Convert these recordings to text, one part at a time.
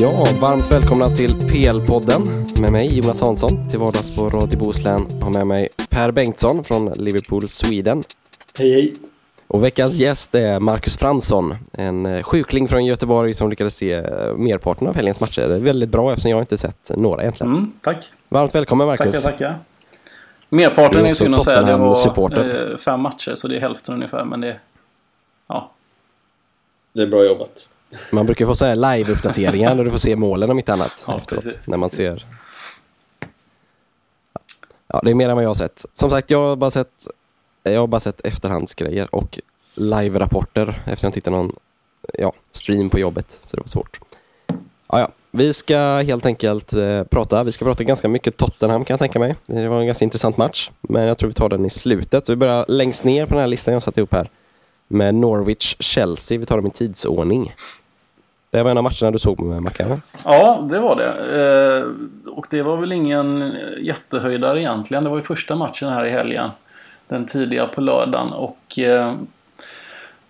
Ja, varmt välkomna till PL-podden med mig Jonas Hansson till vardags på Radio Bohuslän. Har med mig Per Bengtsson från Liverpool Sweden. Hej hej! Och veckans gäst är Marcus Fransson, en eh, sjukling från Göteborg som lyckades se eh, merparten av helgens matcher. Det är väldigt bra eftersom jag inte sett några egentligen. Mm, tack! Varmt välkommen Marcus! Tackar, tackar! Merparten är synd att säga, det var supporter. eh, fem matcher så det är hälften ungefär men det... Ja. Det är bra jobbat. Man brukar få säga live-uppdateringar när du får se målen om inte annat. Ja, efteråt, precis, när man precis. ser... Ja, det är mer än vad jag har sett. Som sagt, jag har bara sett, jag har bara sett efterhandsgrejer och live-rapporter efter jag tittade någon ja, stream på jobbet, så det var svårt. Ja, ja. Vi ska helt enkelt eh, prata. Vi ska prata ganska mycket Tottenham kan jag tänka mig. Det var en ganska intressant match, men jag tror vi tar den i slutet. Så vi börjar längst ner på den här listan jag satte ihop här med Norwich-Chelsea. Vi tar dem i tidsordning. Det var en av matcherna du såg med Mackan? ja, det var det. Eh, och det var väl ingen jättehöjdare egentligen. Det var ju första matchen här i helgen. Den tidiga på lördagen och... Eh,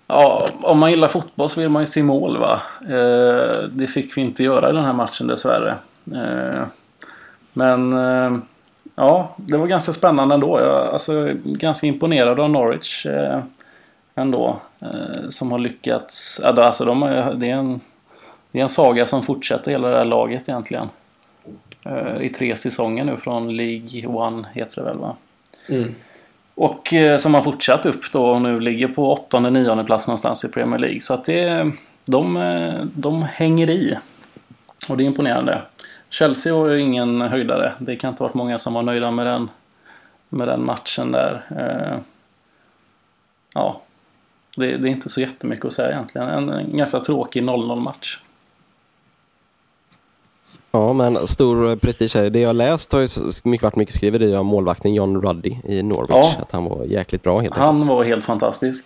ja, om man gillar fotboll så vill man ju se mål va. Eh, det fick vi inte göra i den här matchen dessvärre. Men... Ja, det var ganska spännande ändå. Jag alltså, ganska imponerad av Norwich. Ändå. Som har lyckats. Alltså de, har- det, är en, det är en saga som fortsätter hela det här laget egentligen. Eh, I tre säsonger nu från League One heter det väl va? Mm. Och eh, som har fortsatt upp då och nu ligger på åttonde, nionde plats någonstans i Premier League. Så att det, de, eh, de hänger i. Och det är imponerande. Chelsea var ju ingen höjdare. Det kan inte ha varit många som var nöjda med den, med den matchen där. Ja, det, det är inte så jättemycket att säga egentligen. En, en ganska tråkig 0-0 match. Ja, men stor prestige här. Det jag läst har ju mycket, varit mycket skrivet i om målvakten John Ruddy i Norwich. Ja. Att han var jäkligt bra helt enkelt. Han var helt fantastisk.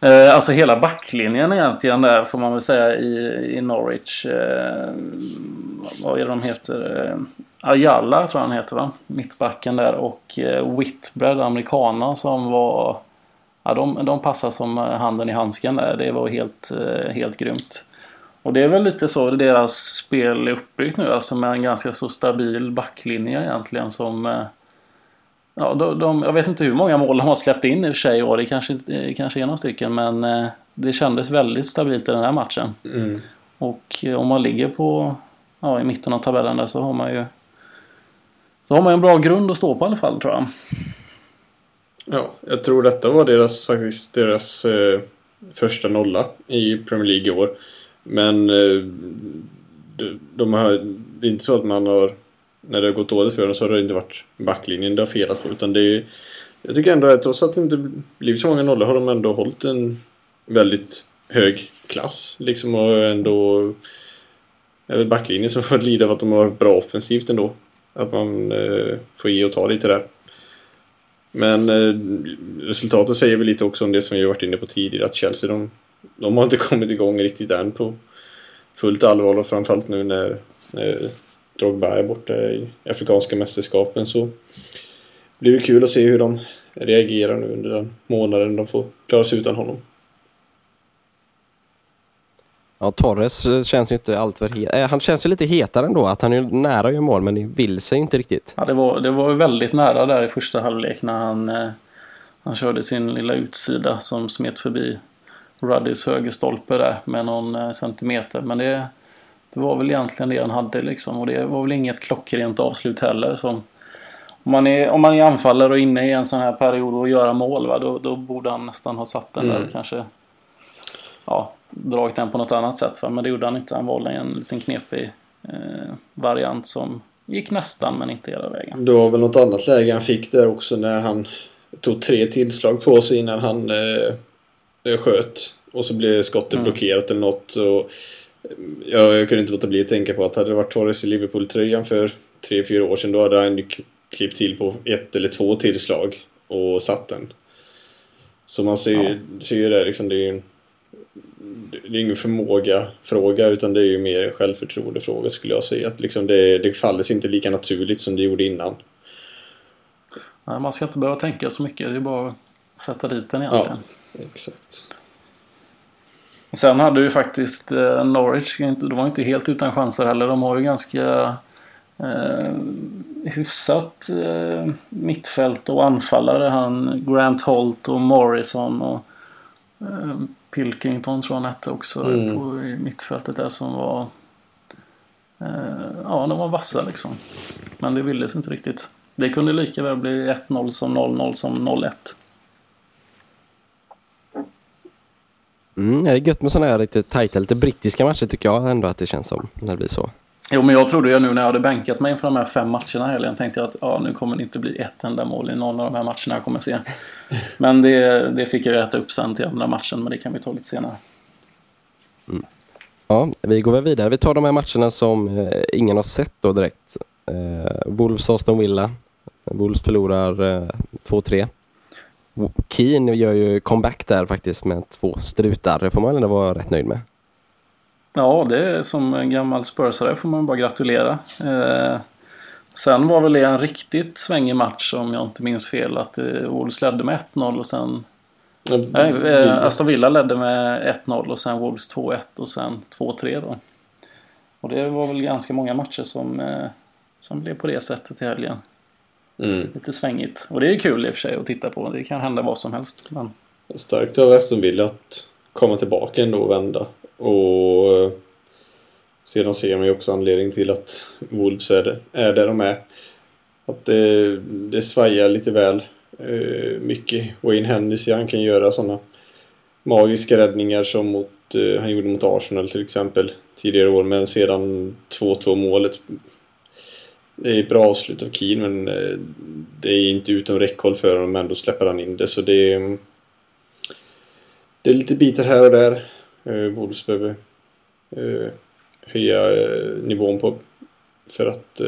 Eh, alltså hela backlinjen egentligen där får man väl säga i, i Norwich. Eh, vad är det de heter? Eh, Ayala tror jag han heter va? Mittbacken där och eh, Whitbread, amerikanen som var... Ja, de, de passar som eh, handen i handsken där. Det var helt, eh, helt grymt. Och det är väl lite så deras spel är uppbyggt nu. Alltså med en ganska så stabil backlinje egentligen som... Eh, Ja, de, de, jag vet inte hur många mål de har släppt in i och för sig i år. Det kanske, det kanske är några stycken. Men eh, det kändes väldigt stabilt i den här matchen. Mm. Och eh, om man ligger på ja, i mitten av tabellen där så har man ju så har man ju en bra grund att stå på i alla fall tror jag. Ja, jag tror detta var deras, faktiskt deras eh, första nolla i Premier League i år. Men eh, de, har, det är inte så att man har, när det har gått dåligt för dem så har det inte varit backlinjen det har felat på. Utan det är, jag tycker ändå att trots att det inte blivit så många nollor har de ändå hållit en väldigt hög klass. Liksom och ändå är väl backlinjen som får lida av att de har varit bra offensivt ändå. Att man eh, får ge och ta lite där. Men eh, resultatet säger väl lite också om det som vi har varit inne på tidigare att Chelsea de, de har inte kommit igång riktigt än på fullt allvar och framförallt nu när, när Drogba är borta i Afrikanska mästerskapen så blir det kul att se hur de reagerar nu under den månaden de får klara sig utan honom. Ja, Torres känns ju inte alltför het. Eh, han känns ju lite hetare ändå. Att han är nära att göra mål men det vill sig inte riktigt. Ja, det, var, det var ju väldigt nära där i första halvlek när han, eh, han körde sin lilla utsida som smet förbi Ruddys högerstolpe där med någon eh, centimeter. Men det, det var väl egentligen det han hade liksom. Och det var väl inget klockrent avslut heller. Som, om, man är, om man är anfallare och inne i en sån här period och göra mål va, då, då borde han nästan ha satt den Mm. där kanske. Ja, dragit den på något annat sätt. Va? Men det gjorde han inte. Han valde en liten knepig eh, variant som gick nästan men inte hela vägen. Det var väl något annat läge han fick där också när han tog tre tillslag på sig innan han eh, sköt. Och så blev skottet Mm. blockerat eller något. Och, ja, jag kunde inte låta bli att tänka på att hade det varit Torres i Liverpool-tröjan för tre, fyra år sedan då hade han klippt till på ett eller två tillslag och satt den. Så man ser, ju- ser ju det liksom, det är ju det är ingen förmåga-fråga utan det är ju mer en självförtroende-fråga skulle jag säga. Att liksom det, det faller sig inte lika naturligt som det gjorde innan. Nej, man ska inte behöva tänka så mycket. Det är bara att sätta dit den egentligen. Exakt. Sen hade ju faktiskt eh, Norwich, de var inte helt utan chanser heller. De har ju ganska eh, hyfsat eh, mittfält och anfallare. Han Grant Holt och Morrison och eh, Pilkington tror jag han hette också mm. på mittfältet där som var eh, Ja, de var vassa liksom. Men det ville sig inte riktigt. Det kunde lika väl bli 1-0 som 0-0 som 0-1. Mm, det är gött med sådana här lite tajta, lite brittiska matcher tycker jag ändå att det känns som när det blir så. Jo, men jag trodde ju nu när jag hade bänkat mig inför de här fem matcherna i helgen tänkte jag att ja, nu kommer det inte bli ett enda mål i någon av de här matcherna jag kommer se. Men det, det fick jag äta upp sen till andra matchen, men det kan vi ta lite senare. Mm. Ja, vi går väl vidare. Vi tar de här matcherna som eh, ingen har sett då direkt. Eh, Wolves Aston Villa. Wolves förlorar eh, 2-3. Keen gör ju comeback där faktiskt med två strutar. Det får man ändå vara rätt nöjd med. Ja, det är som en gammal spursare får man bara gratulera. Eh, sen var väl det en riktigt svängig match om jag inte minns fel. Att eh, Wolves ledde med 1-0 och sen... Mm. Nej, eh, Aston Villa ledde med 1-0 och sen Wolves 2-1 och sen 2-3 då. Och det var väl ganska många matcher som, eh, som blev på det sättet i helgen. Mm. Lite svängigt. Och det är kul i och för sig att titta på. Det kan hända vad som helst. Men... Starkt av Aston Villa att komma tillbaka ändå och vända. Och eh, sedan ser man ju också anledning till att Wolves är, är där de är. Att det, det svajar lite väl eh, mycket. Wayne Hennessy han kan göra sådana magiska räddningar som mot, eh, han gjorde mot Arsenal till exempel tidigare år men sedan 2-2 målet det är ett bra avslut av Keen men eh, det är inte utom räckhåll för honom men ändå släpper han in det så det är mm, det är lite bitar här och där eh, Wolves behöver eh, höja eh, nivån på för att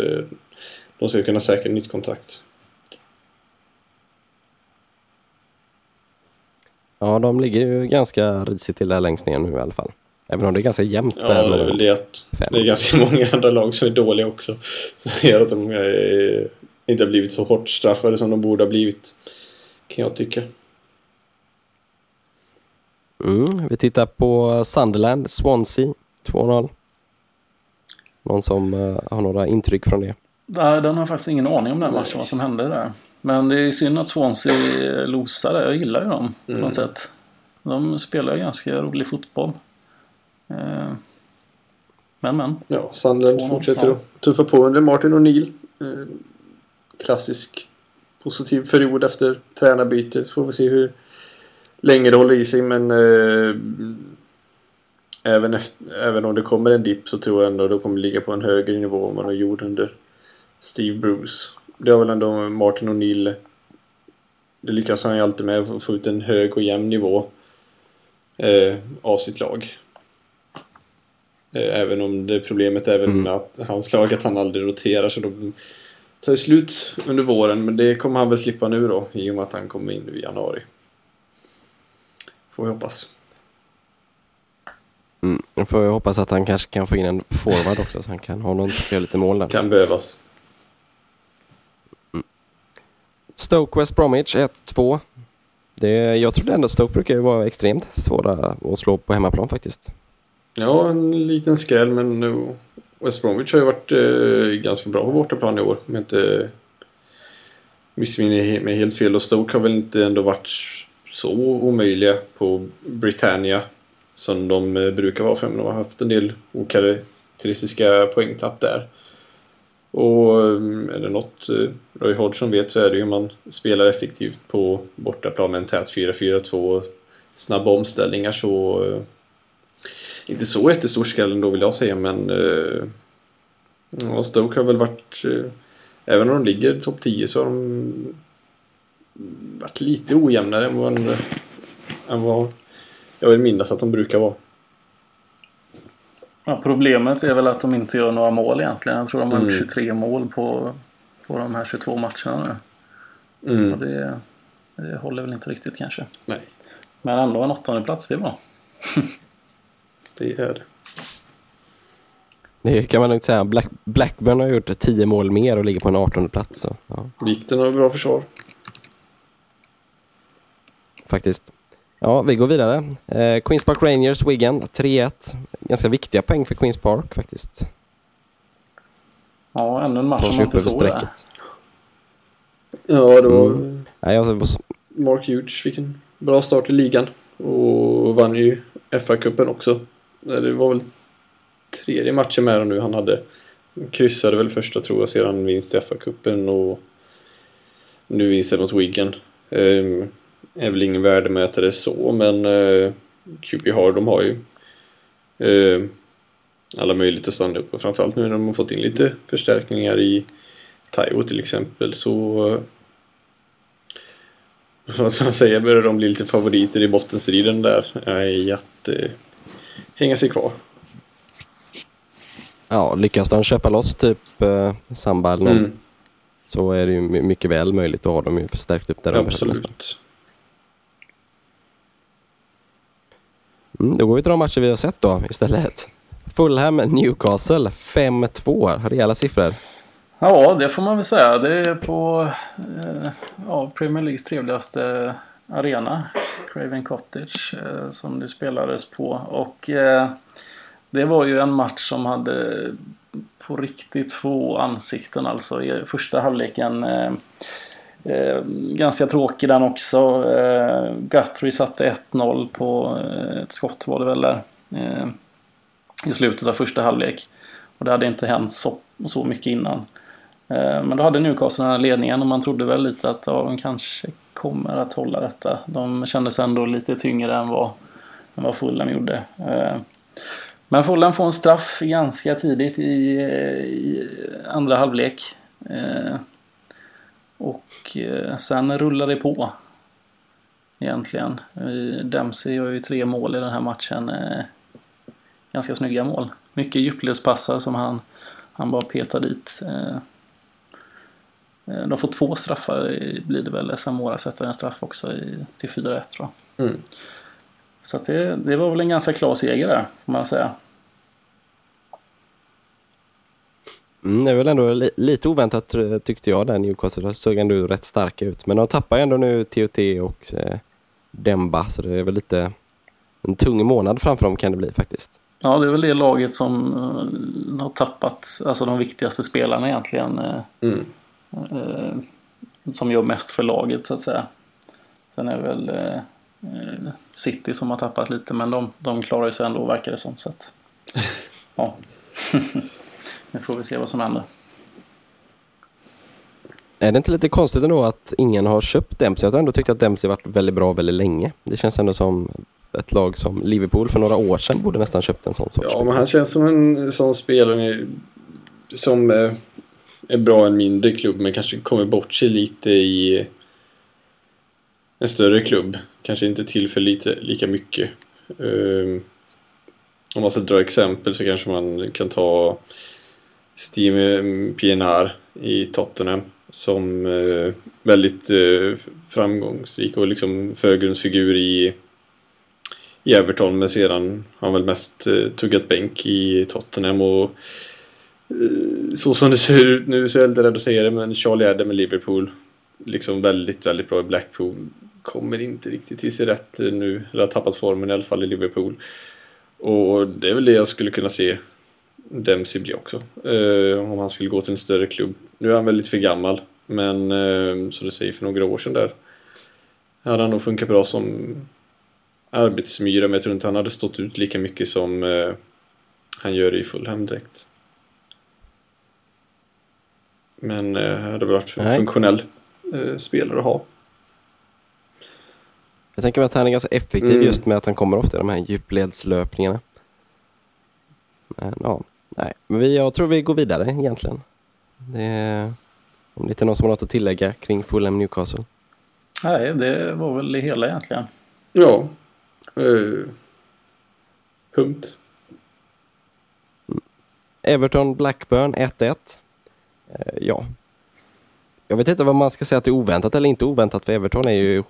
de ska kunna säkra nytt kontrakt. Ja, de ligger ju ganska risigt till där längst ner nu i alla fall. Även om det är ganska jämnt ja, där. Ja, det är väl det att fem. det är ganska många andra lag som är dåliga också. Som gör att de är, inte har blivit så hårt straffade som de borde ha blivit. Kan jag tycka. Mm, vi tittar på Sunderland, Swansea 2-0. Någon som uh, har några intryck från det? Nej, den har faktiskt ingen aning om den matchen, vad som hände där. Men det är synd att Swansea losade. Jag gillar ju dem på mm. något sätt. De spelar ganska rolig fotboll. Uh, men men. Ja, Sunderland fortsätter att tuffa på under Martin O'Neill. Uh, klassisk positiv period efter tränarbyte. Så får vi se hur länge det håller i sig men eh, även, efter, även om det kommer en dipp så tror jag ändå att det kommer ligga på en högre nivå än vad de gjorde under Steve Bruce. Det har väl ändå Martin O'Neill det lyckas han ju alltid med att få ut en hög och jämn nivå eh, av sitt lag. Eh, även om det problemet är väl mm. att hans lag att han aldrig roterar så de tar slut under våren men det kommer han väl slippa nu då i och med att han kommer in i januari. Får vi hoppas. Mm, då får vi hoppas att han kanske kan få in en forward också så han kan ha någon som gör lite mål där. Kan behövas. Mm. Stoke West Bromwich 1-2. Det, jag trodde ändå Stoke brukar ju vara extremt svåra att slå på hemmaplan faktiskt. Ja, en liten skräll men West Bromwich har ju varit eh, ganska bra på bortaplan i år. Om jag inte missminner mig helt fel och Stoke har väl inte ändå varit så omöjliga på Britannia som de eh, brukar vara för de har haft en del okaraktäristiska poängtapp där. Och eh, är det något eh, Roy Hodgson vet så är det ju hur man spelar effektivt på bortaplan med en tät 4-4-2 snabba omställningar så eh, inte så jättestor skräll ändå vill jag säga men ja, Stoke har väl varit även om de ligger topp 10 så har de varit lite ojämnare än vad, än vad jag vill minnas att de brukar vara. Ja, problemet är väl att de inte gör några mål egentligen. Jag tror de har gjort 23 mm. mål på, på de här 22 matcherna nu. Mm. Och det, det håller väl inte riktigt kanske. Nej. Men ändå en åttonde plats, det är bra. det är det. Det kan man lugnt säga. Black, Blackburn har gjort 10 mål mer och ligger på en 18 plats. Så, ja. Vikten av bra försvar faktiskt. Ja, vi går vidare. Eh, Queens Park Rangers, Wigan, 3-1. Ganska viktiga poäng för Queens Park faktiskt. Ja, ännu en match som man upp inte över såg strecket. Ja, det var... Mm. Nej, alltså, Mark Hughes fick en bra start i ligan. Och vann ju FA-cupen också. Det var väl tredje matchen med dem nu han hade. Kryssade väl första tror jag sedan vinst i FA-cupen och nu vinsten mot Wigan. Ehm, är väl ingen värdemätare så men eh, QPR de har ju eh, alla möjligheter att stanna upp och framförallt nu när de har fått in lite förstärkningar i Taiwo till exempel så eh, vad ska man säga, börjar de bli lite favoriter i bottenstriden där i att eh, hänga sig kvar. ja, lyckas de köpa loss typ eh, Samba eller någon, Mm, så är det ju my- mycket väl möjligt att ha dem ju förstärkt upp där nästan. absolut. Mm, då går vi till de matcher vi har sett då istället. Fulham, Newcastle 5-2. Rejäla siffror. Ja, det får man väl säga. Det är på eh, ja, Premier Leagues trevligaste arena. Craven Cottage eh, som det spelades på. Och eh, det var ju en match som hade på riktigt två ansikten alltså. I första halvleken eh, eh, ganska tråkig den också. Eh, Guthrie satte 1-0 på eh, ett skott var det väl där. Eh, I slutet av första halvlek. Och det hade inte hänt så, så mycket innan. Eh, men då hade Newcastle den här ledningen och man trodde väl lite att ja, de kanske kommer att hålla detta. De kändes ändå lite tyngre än vad, än vad Fulham gjorde. Eh, men Fulham får en straff ganska tidigt i, i andra halvlek. Eh, och eh, sen rullar det på. Egentligen. Dempsey gör ju tre mål i den här matchen. Ganska snygga mål. Mycket djupledspassar som han, han bara petar dit. Eh, De får två straffar blir det väl. Samora sätter en straff också i, till 4-1 tror jag. Mm. Så att det, det var väl en ganska klar seger där får man säga. Mm, det är väl ändå li lite oväntat tyckte jag där Newcastle. såg ändå rätt starka ut. Men de tappar ju ändå nu TOT och eh, Demba så det är väl lite en tung månad framför dem kan det bli faktiskt. Ja, det är väl det laget som eh, har tappat alltså de viktigaste spelarna egentligen. eh, Mm. Eh, som gör mest för laget så att säga. Sen är det väl eh, eh, City som har tappat lite men de, de klarar ju sig ändå verkar det som. Så att, ja. nu får vi se vad som händer. Är det inte lite konstigt ändå att ingen har köpt Dempsey? Jag har ändå tyckt att Dempsey varit väldigt bra väldigt länge. Det känns ändå som ett lag som Liverpool för några år sedan borde nästan köpt en sån sorts Ja, spelare. men han känns som en sån spelare som eh, är bra en mindre klubb men kanske kommer bort sig lite i en större klubb. Kanske inte tillför lite, lika mycket. Um, om man ska dra exempel så kanske man kan ta Steve PNR i Tottenham som uh, väldigt uh, framgångsrik och liksom förgrundsfigur i i Everton men sedan har han väl mest uh, tuggat bänk i Tottenham och Eh, så som det ser ut nu så är jag lite rädd att säga det men Charlie Adam i Liverpool liksom väldigt, väldigt bra i Blackpool. Kommer inte riktigt till sig rätt nu eller har tappat formen i alla fall i Liverpool. Och det är väl det jag skulle kunna se Dempsey bli också eh, om han skulle gå till en större klubb. Nu är han väl lite för gammal men eh, som du säger för några år sedan där hade han nog funkat bra som arbetsmyra men jag tror inte han hade stått ut lika mycket som eh, han gör i Fulham direkt. Men eh, hade väl varit en Nej. funktionell eh, spelare att ha. Jag tänker mig att han är ganska effektiv Mm. just med att han kommer ofta i de här djupledslöpningarna. Men ja, nej. Men vi, jag tror vi går vidare egentligen. Det är, om det inte är någon som har något att tillägga kring Fulham Newcastle. Nej, det var väl det hela egentligen. Ja. Eh, punkt. Everton Blackburn 1-1. Eh, ja. Jag vet inte vad man ska säga att det är oväntat eller inte oväntat för Everton är ju,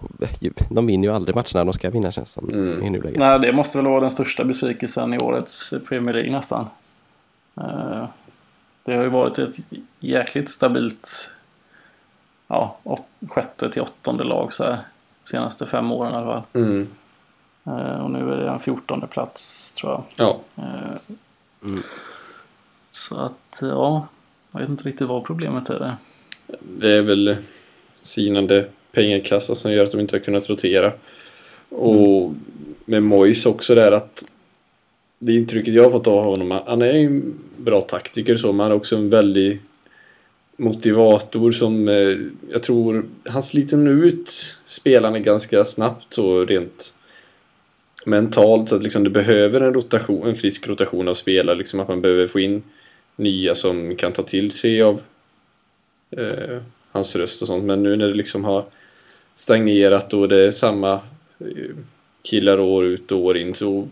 de vinner ju aldrig matcherna de ska vinna känns som Mm. i nuläget. Nej, det måste väl vara den största besvikelsen i årets Premier League nästan. Eh, Det har ju varit ett jäkligt stabilt ja, åt, sjätte till åttonde lag så här, senaste fem åren i alla fall. Mm. Eh, och nu är det en 14 plats tror jag. Ja. Eh, Mm. Så att ja, jag vet inte riktigt vad problemet är. Där. Det är väl sinande pengakassa som gör att de inte har kunnat rotera. Och med Mois också där att det intrycket jag har fått av honom, han är ju en bra taktiker så, men han är också en väldig motivator som eh, jag tror, han sliter nu ut spelarna ganska snabbt så rent mentalt så att liksom det behöver en rotation, en frisk rotation av spelare, liksom att man behöver få in nya som kan ta till sig av eh, hans röst och sånt. Men nu när det liksom har stagnerat och det är samma eh, killar år ut och år in så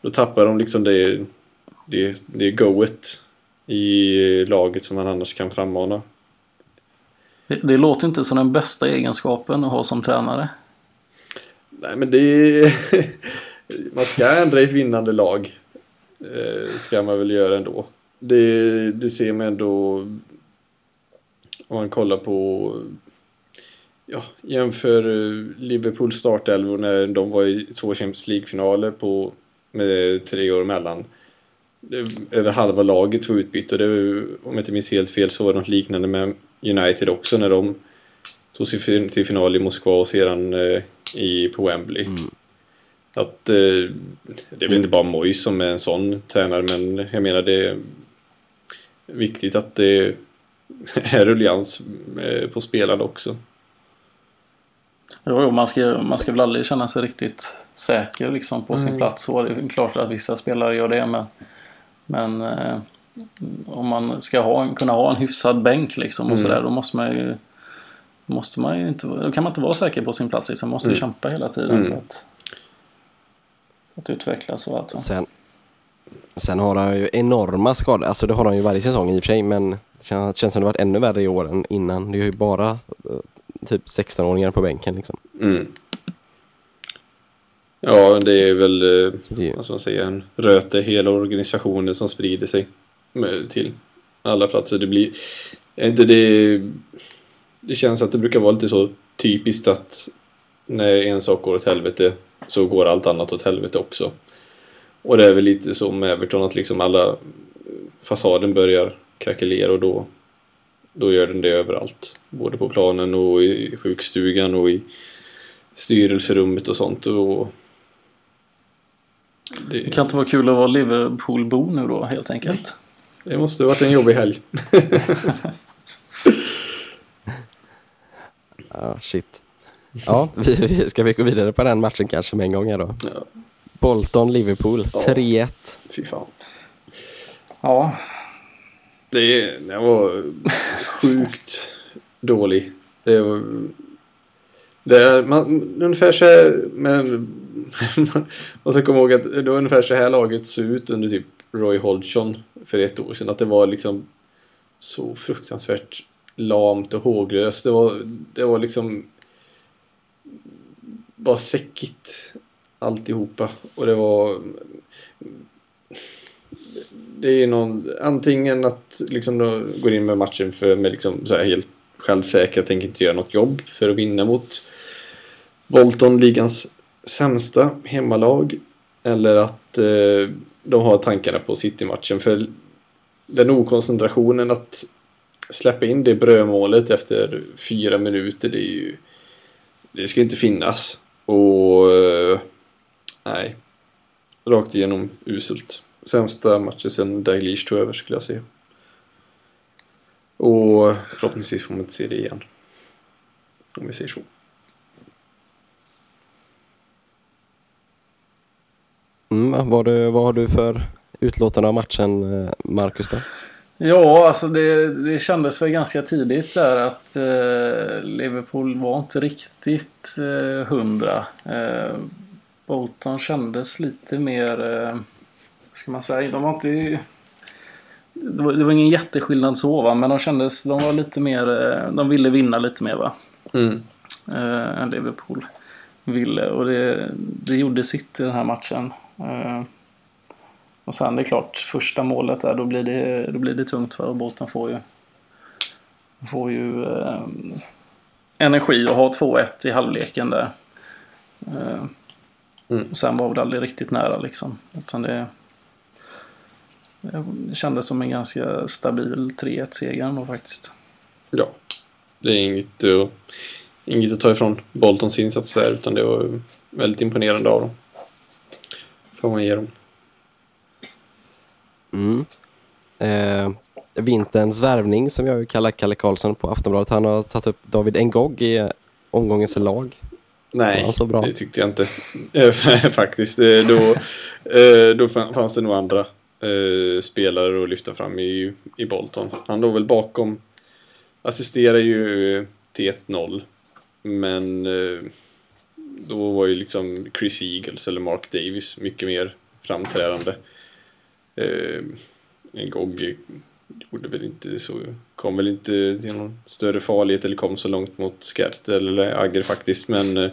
då tappar de liksom det, det, det goet i laget som man annars kan frammana. Det, det låter inte som den bästa egenskapen att ha som tränare. Nej men det Man ska ändra ett vinnande lag. Eh, ska man väl göra ändå. Det, det ser man ändå om man kollar på ja, jämför eh, Liverpools startelvor när de var i två Champions League-finaler på med tre år emellan. Över halva laget var utbytt och det, om jag inte minns helt fel så var det något liknande med United också när de tog sig till final i Moskva och sedan eh, i, på Wembley. Mm. Att eh, det är väl inte bara Moyes som är en sån tränare men jag menar det är viktigt att det är ruljans eh, på spelarna också. Jo, jo, man, ska, man ska väl aldrig känna sig riktigt säker liksom, på sin Nej. plats. Så det är klart att vissa spelare gör det. Men, men eh, om man ska ha, kunna ha en hyfsad bänk liksom, och Mm. sådär, då måste man ju då måste man ju inte, då kan man inte vara säker på sin plats. Liksom. Man måste Mm. kämpa hela tiden Mm. för att, att utvecklas och allt. va. Sen, sen har han ju enorma skador. Alltså det har han ju varje säsong i och för sig. Men det känns, det känns som det varit ännu värre i år än innan. Det är ju bara eh, typ 16-åringar på bänken liksom. Mm. Ja, det är väl eh, det är ju, vad ska man säga, en röte hela organisationen som sprider sig till alla platser. Det blir inte det det känns att det brukar vara lite så typiskt att när en sak går åt helvete så går allt annat åt helvete också. Och det är väl lite så med Everton att liksom alla fasaden börjar krackelera och då då gör den det överallt. Både på planen och i sjukstugan och i styrelserummet och sånt. Och det, Det kan inte vara kul att vara Liverpoolbo nu då helt enkelt. det måste ha varit en jobbig helg. ja, shit. Ja, vi, vi, ska vi gå vidare på den matchen kanske med en gång här då? Ja, Bolton-Liverpool, Ja. 3-1. fy fan. Ja, Det, det var sjukt dålig. Det var, det är, man, ungefär så här, men man ska komma ihåg att det var ungefär så här laget såg ut under typ Roy Hodgson för ett år sedan. Att det var liksom så fruktansvärt lamt och håglöst. Det var, det var liksom bara säckigt alltihopa. Och det var det är någon, antingen att liksom då går in med matchen för med liksom så här helt självsäkra, tänker inte göra något jobb för att vinna mot Bolton, ligans sämsta hemmalag. Eller att eh, de har tankarna på City-matchen. För den okoncentrationen att släppa in det brödmålet efter fyra minuter, det är ju... Det ska inte finnas. Och... Eh, nej. Rakt igenom uselt. Sämsta matchen sen Daglish tog över skulle jag säga. Och förhoppningsvis får man inte se det igen. Om vi säger så. Mm, vad, du, vad har du för utlåtande av matchen, eh, Marcus? Då? Ja, alltså det, det kändes väl ganska tidigt där att eh, Liverpool var inte riktigt eh, hundra. Eh, Bolton kändes lite mer, eh, ska man säga, de var inte... Det var, det var ingen jätteskillnad så va, men de kändes, de var lite mer, eh, de ville vinna lite mer va. Mm. eh, än Liverpool ville. Och det, det gjorde sitt i den här matchen. Och sen det är klart, första målet där, då blir det, då blir det tungt för Bolton får ju, får ju eh, energi och ha 2-1 i halvleken där. Eh, Mm. Och sen var väl aldrig riktigt nära liksom. Utan det, det kändes som en ganska stabil 3-1-seger ändå faktiskt. Ja. Det är inget, uh, inget att ta ifrån Boltons insats där utan det var väldigt imponerande av dem. Får man ge dem. Mm. Eh, vinterns värvning som jag kallar Kalle Karlsson på Aftonbladet. Han har satt upp David Ngog i omgångens lag. Nej, så bra. det tyckte jag inte. Faktiskt. Då, eh, då fanns det nog andra eh, spelare att lyfta fram i, i Bolton. Han låg väl bakom. Assisterar ju till 1-0. Men eh, då var ju liksom Chris Eagles eller Mark Davis mycket mer framträdande. Eh, en Gogg gjorde väl inte så, kom väl inte till någon större farlighet eller kom så långt mot Skert eller Agger faktiskt men eh,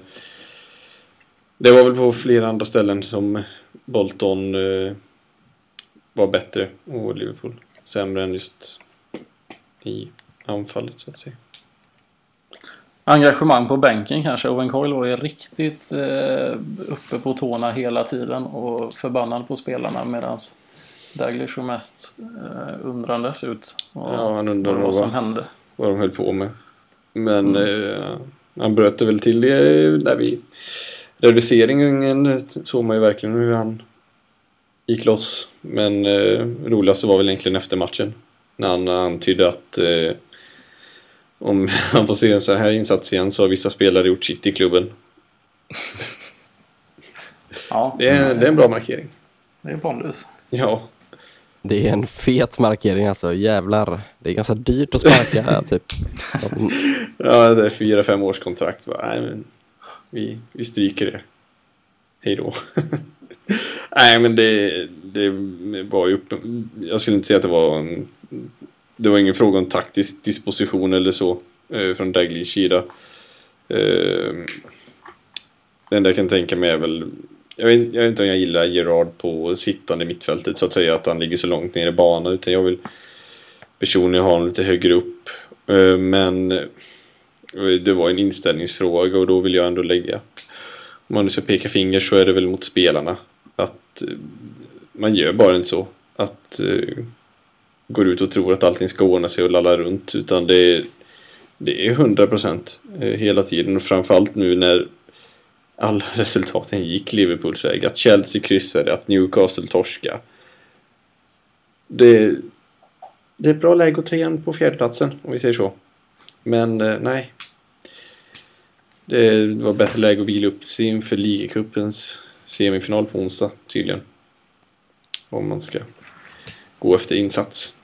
det var väl på flera andra ställen som Bolton eh, var bättre och Liverpool sämre än just i anfallet så att säga. Engagemang på bänken kanske. Owen Coyle var ju riktigt eh, uppe på tårna hela tiden och förbannad på spelarna medans Daglish såg mest eh, undrandes ut. Och, ja, han undrade vad som hände. Vad de höll på med. Men mm. eh, han bröt det väl till det där vi reduceringen såg man ju verkligen hur han gick loss. Men eh, roligast var väl egentligen efter matchen. När han antydde att eh, om han får se en sån här insats igen så har vissa spelare gjort sitt i klubben. ja, det, är, det är en bra markering. Det är pondus. Ja. Det är en fet markering alltså, jävlar. Det är ganska dyrt att sparka typ. ja, det är fyra, fem års kontrakt. Nej, men vi, vi stryker det. Hej då. Nej, men det, det var ju Jag skulle inte säga att det var en... Det var ingen fråga om taktisk disposition eller så eh, från Daglish sida. Eh, det enda jag kan tänka mig är väl jag vet, jag vet inte om jag gillar Gerard på sittande mittfältet så att säga att han ligger så långt ner i banan utan jag vill personligen ha honom lite högre upp. Eh, men eh, det var en inställningsfråga och då vill jag ändå lägga om man nu ska peka finger så är det väl mot spelarna att eh, man gör bara inte så att går ut och tror att allting ska ordna sig och lalla runt utan det är det är 100% hela tiden och framförallt nu när alla resultaten gick Liverpools väg. Att Chelsea kryssade, att Newcastle torska. Det, det är ett bra läge att ta igen på fjärdeplatsen, om vi säger så. Men eh, nej. Det var bättre läge att vila upp sig inför ligacupens semifinal på onsdag, tydligen. Om man ska gå efter insats.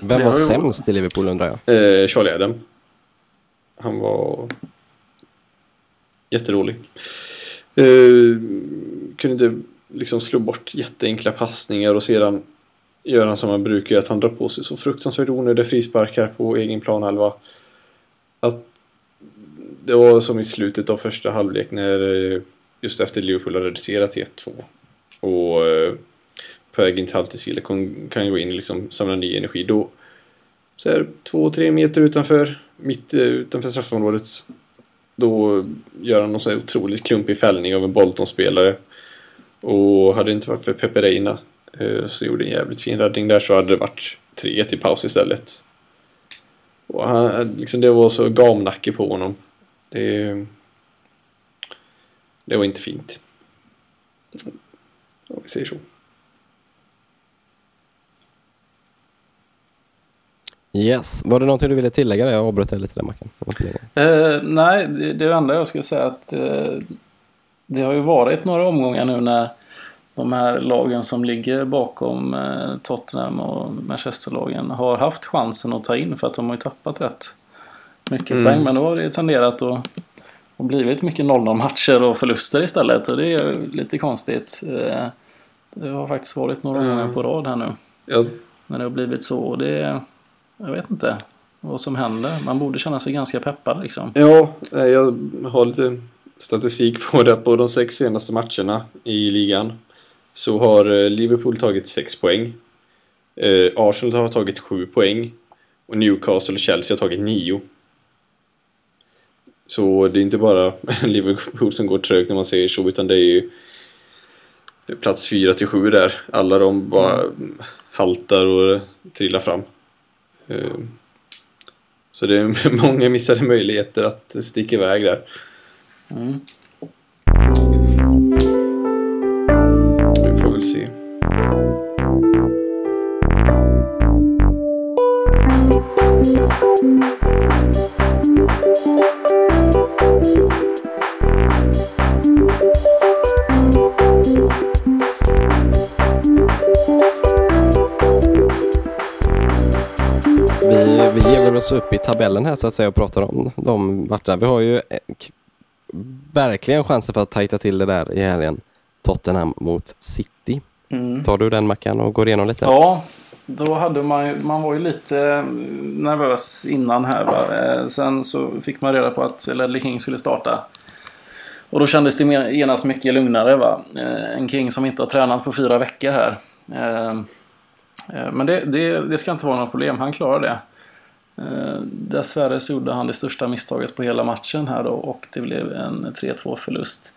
Vem var sämst i Liverpool undrar jag? Eh, Charlie Adam. Han var jätterolig. Uh, kunde inte liksom slå bort jätteenkla passningar och sedan gör han som han brukar att han drar på sig så fruktansvärt onödiga frisparkar på egen planhalva. Att det var som i slutet av första halvlek när eh, just efter Liverpool har reducerat till 1-2 och eh, på väg in till halvtidsvila kan, kan gå in och liksom samla ny energi. Då så här, två, tre meter utanför, mitt utanför straffområdet då gör han någon så otroligt klumpig fällning av en Bolton-spelare. Och hade det inte varit för Pepereina eh, så gjorde en jävligt fin räddning där så hade det varit 3-1 i paus istället. Och han, liksom det var så gamnacke på honom. Det, det var inte fint. Om vi säger så. Yes. Var det någonting du ville tillägga? Där? Jag avbröt dig lite där Mackan. Uh, nej, det, det enda jag skulle säga att uh, det har ju varit några omgångar nu när de här lagen som ligger bakom uh, Tottenham och Manchesterlagen har haft chansen att ta in för att de har ju tappat rätt mycket mm. poäng. Men då har det tenderat att och blivit mycket 0-0 matcher och förluster istället och det är lite konstigt. Det har faktiskt varit några mm. omgångar på rad här nu. Ja. När det har blivit så och det jag vet inte vad som händer. Man borde känna sig ganska peppad liksom. Ja, eh, jag har lite statistik på det. På de sex senaste matcherna i ligan så har eh, Liverpool tagit 6 poäng. Eh, Arsenal har tagit 7 poäng. Och Newcastle och Chelsea har tagit 9. Så det är inte bara Liverpool som går trögt när man säger så utan det är ju plats 4 till 7 där. Alla de bara haltar och trillar fram. Eh, så det är många missade möjligheter att sticka iväg där. Mm. Vi får väl se. Vi, vi oss upp i tabellen här så att säga och pratar om de matcherna. Vi har ju eh, verkligen chansen för att tajta till det där i helgen. Tottenham mot City. Mm. Tar du den Mackan och går igenom lite? Ja, då hade man ju, man var ju lite eh, nervös innan här va. Eh, Sen så fick man reda på att Ledley King skulle starta. Och då kändes det genast mycket lugnare va. Eh, En King som inte har tränat på fyra veckor här. Men det, det, det ska inte vara något problem, han klarar det. Eh, Dessvärre så gjorde han det största misstaget på hela matchen här då och det blev en 3-2 förlust.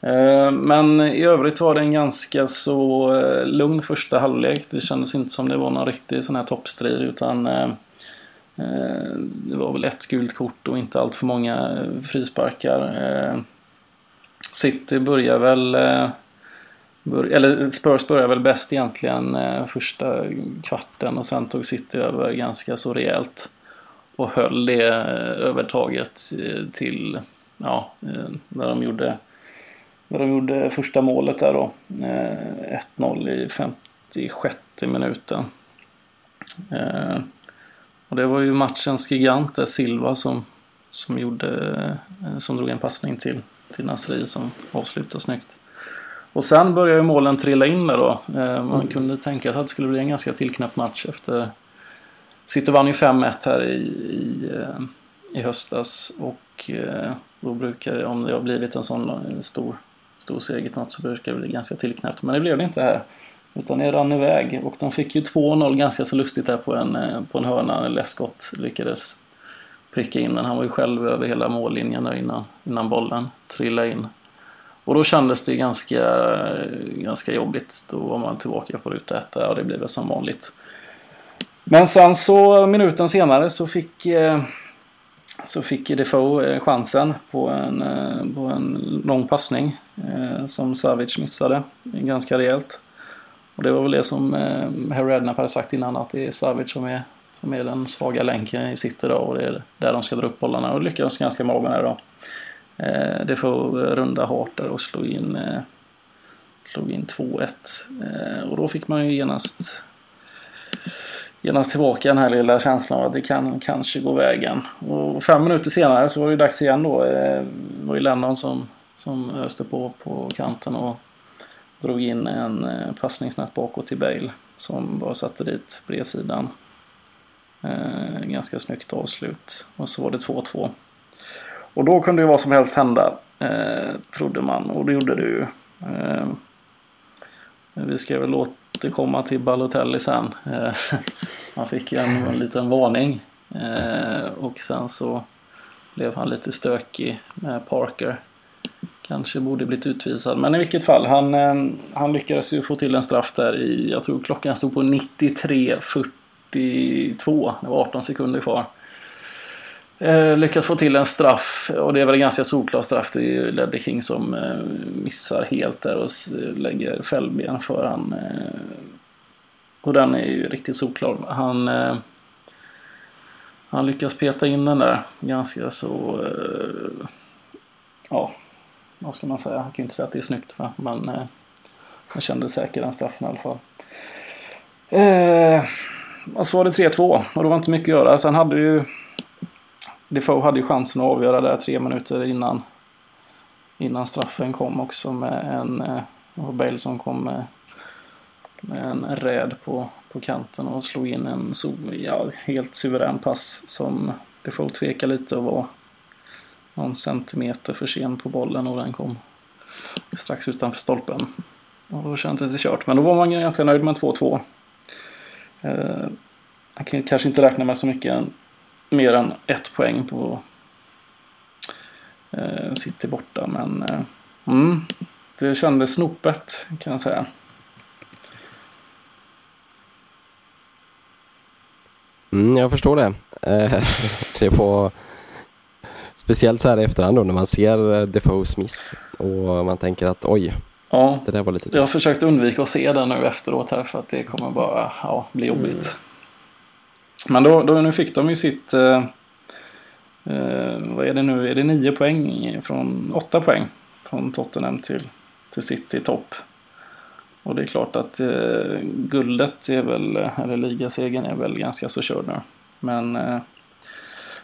Eh, Men i övrigt var det en ganska så eh, lugn första halvlek. Det kändes inte som det var någon riktig sån här toppstrid utan eh, eh det var väl ett gult kort och inte allt för många eh, frisparkar. Eh, City börjar väl eller Spurs började väl bäst egentligen eh, första kvarten och sen tog City över ganska så rejält och höll det eh, övertaget eh, till ja, eh, när de gjorde när de gjorde första målet där då. Eh, 1-0 i 56 minuten. Eh, och det var ju matchens gigant där, Silva som, som, gjorde, som drog en passning till, till Nasri som avslutade snyggt. Och sen började ju målen trilla in där då. Eh, man kunde tänka sig att det skulle bli en ganska tillknäppt match efter City vann ju 5-1 här i, i, eh, i höstas och eh, då brukar det, om det har blivit en sån stor, stor seger till något så brukar det bli ganska tillknäppt. Men det blev det inte här. Utan det rann iväg och de fick ju 2-0 ganska så lustigt där på en, på en hörna när Lescott lyckades pricka in den. Han var ju själv över hela mållinjen innan, innan bollen trillade in. Och då kändes det ganska, ganska jobbigt. Då var man tillbaka på ruta ett där och det blev väl som vanligt. Men sen så minuten senare så fick, eh, så fick Defoe eh, chansen på en, eh, på en lång passning som Savic missade ganska rejält. Och det var väl det som Harry Redknapp hade sagt innan att det är Savic som är, som är den svaga länken i sitt idag och det är där de ska dra upp bollarna och lyckades ganska bra med det idag. Eh, får runda hårt där och slog in, eh, slog in 2-1. Eh, och då fick man ju genast genast tillbaka den här lilla känslan av att det kan kanske gå vägen. Och fem minuter senare så var det ju dags igen då. Eh, Det var ju Lennon som, som öste på på kanten och drog in en eh, passning snett bakåt till Bale som bara satte dit bredsidan. Eh, ganska snyggt avslut. Och så var det 2-2. Och då kunde ju vad som helst hända, eh, trodde man. Och det gjorde det ju. Eh, vi ska väl återkomma till Balotelli sen. Eh, han fick ju en, en liten varning. Eh, och sen så blev han lite stökig med Parker. Kanske borde blivit utvisad. Men i vilket fall, han, eh, han lyckades ju få till en straff där i, jag tror klockan stod på 93.42. Det var 18 sekunder kvar. Eh, lyckas få till en straff och det är väl en ganska solklar straff. Det är ju Ledley King som eh, missar helt där och lägger fällben för han. Eh, och den är ju riktigt solklar. Han, eh, han lyckas peta in den där ganska så... Eh, ja, vad ska man säga? Jag kan ju inte säga att det är snyggt va? men eh, kände säker den straffen i alla fall. Eh, och så var det 3-2 och det var inte mycket att göra. Sen hade ju Defoe hade ju chansen att avgöra där tre minuter innan, innan straffen kom också med en eh, och Bale som kom med, med en räd på, på kanten och slog in en så, ja, helt suverän pass som Defoe tvekade lite och var någon centimeter för sen på bollen och den kom strax utanför stolpen. Och då kändes det kört, men då var man ganska nöjd med 2-2. Eh, jag kan kanske inte räkna med så mycket mer än ett poäng på, eh, City borta. Men eh, mm, det kändes snopet kan jag säga. Mm, jag förstår det. Eh, det får... Speciellt så här i efterhand då när man ser Defoes miss och man tänker att oj, Ja, det där var lite... jag har försökt undvika att se den nu efteråt här för att det kommer bara ja, bli jobbigt. Men då, då, nu fick de ju sitt... Eh, eh, vad är det nu? Är det nio poäng från... Åtta poäng från Tottenham till, till City i topp. Och det är klart att eh, guldet är väl, eller ligasegern är väl ganska så körd nu. Men eh,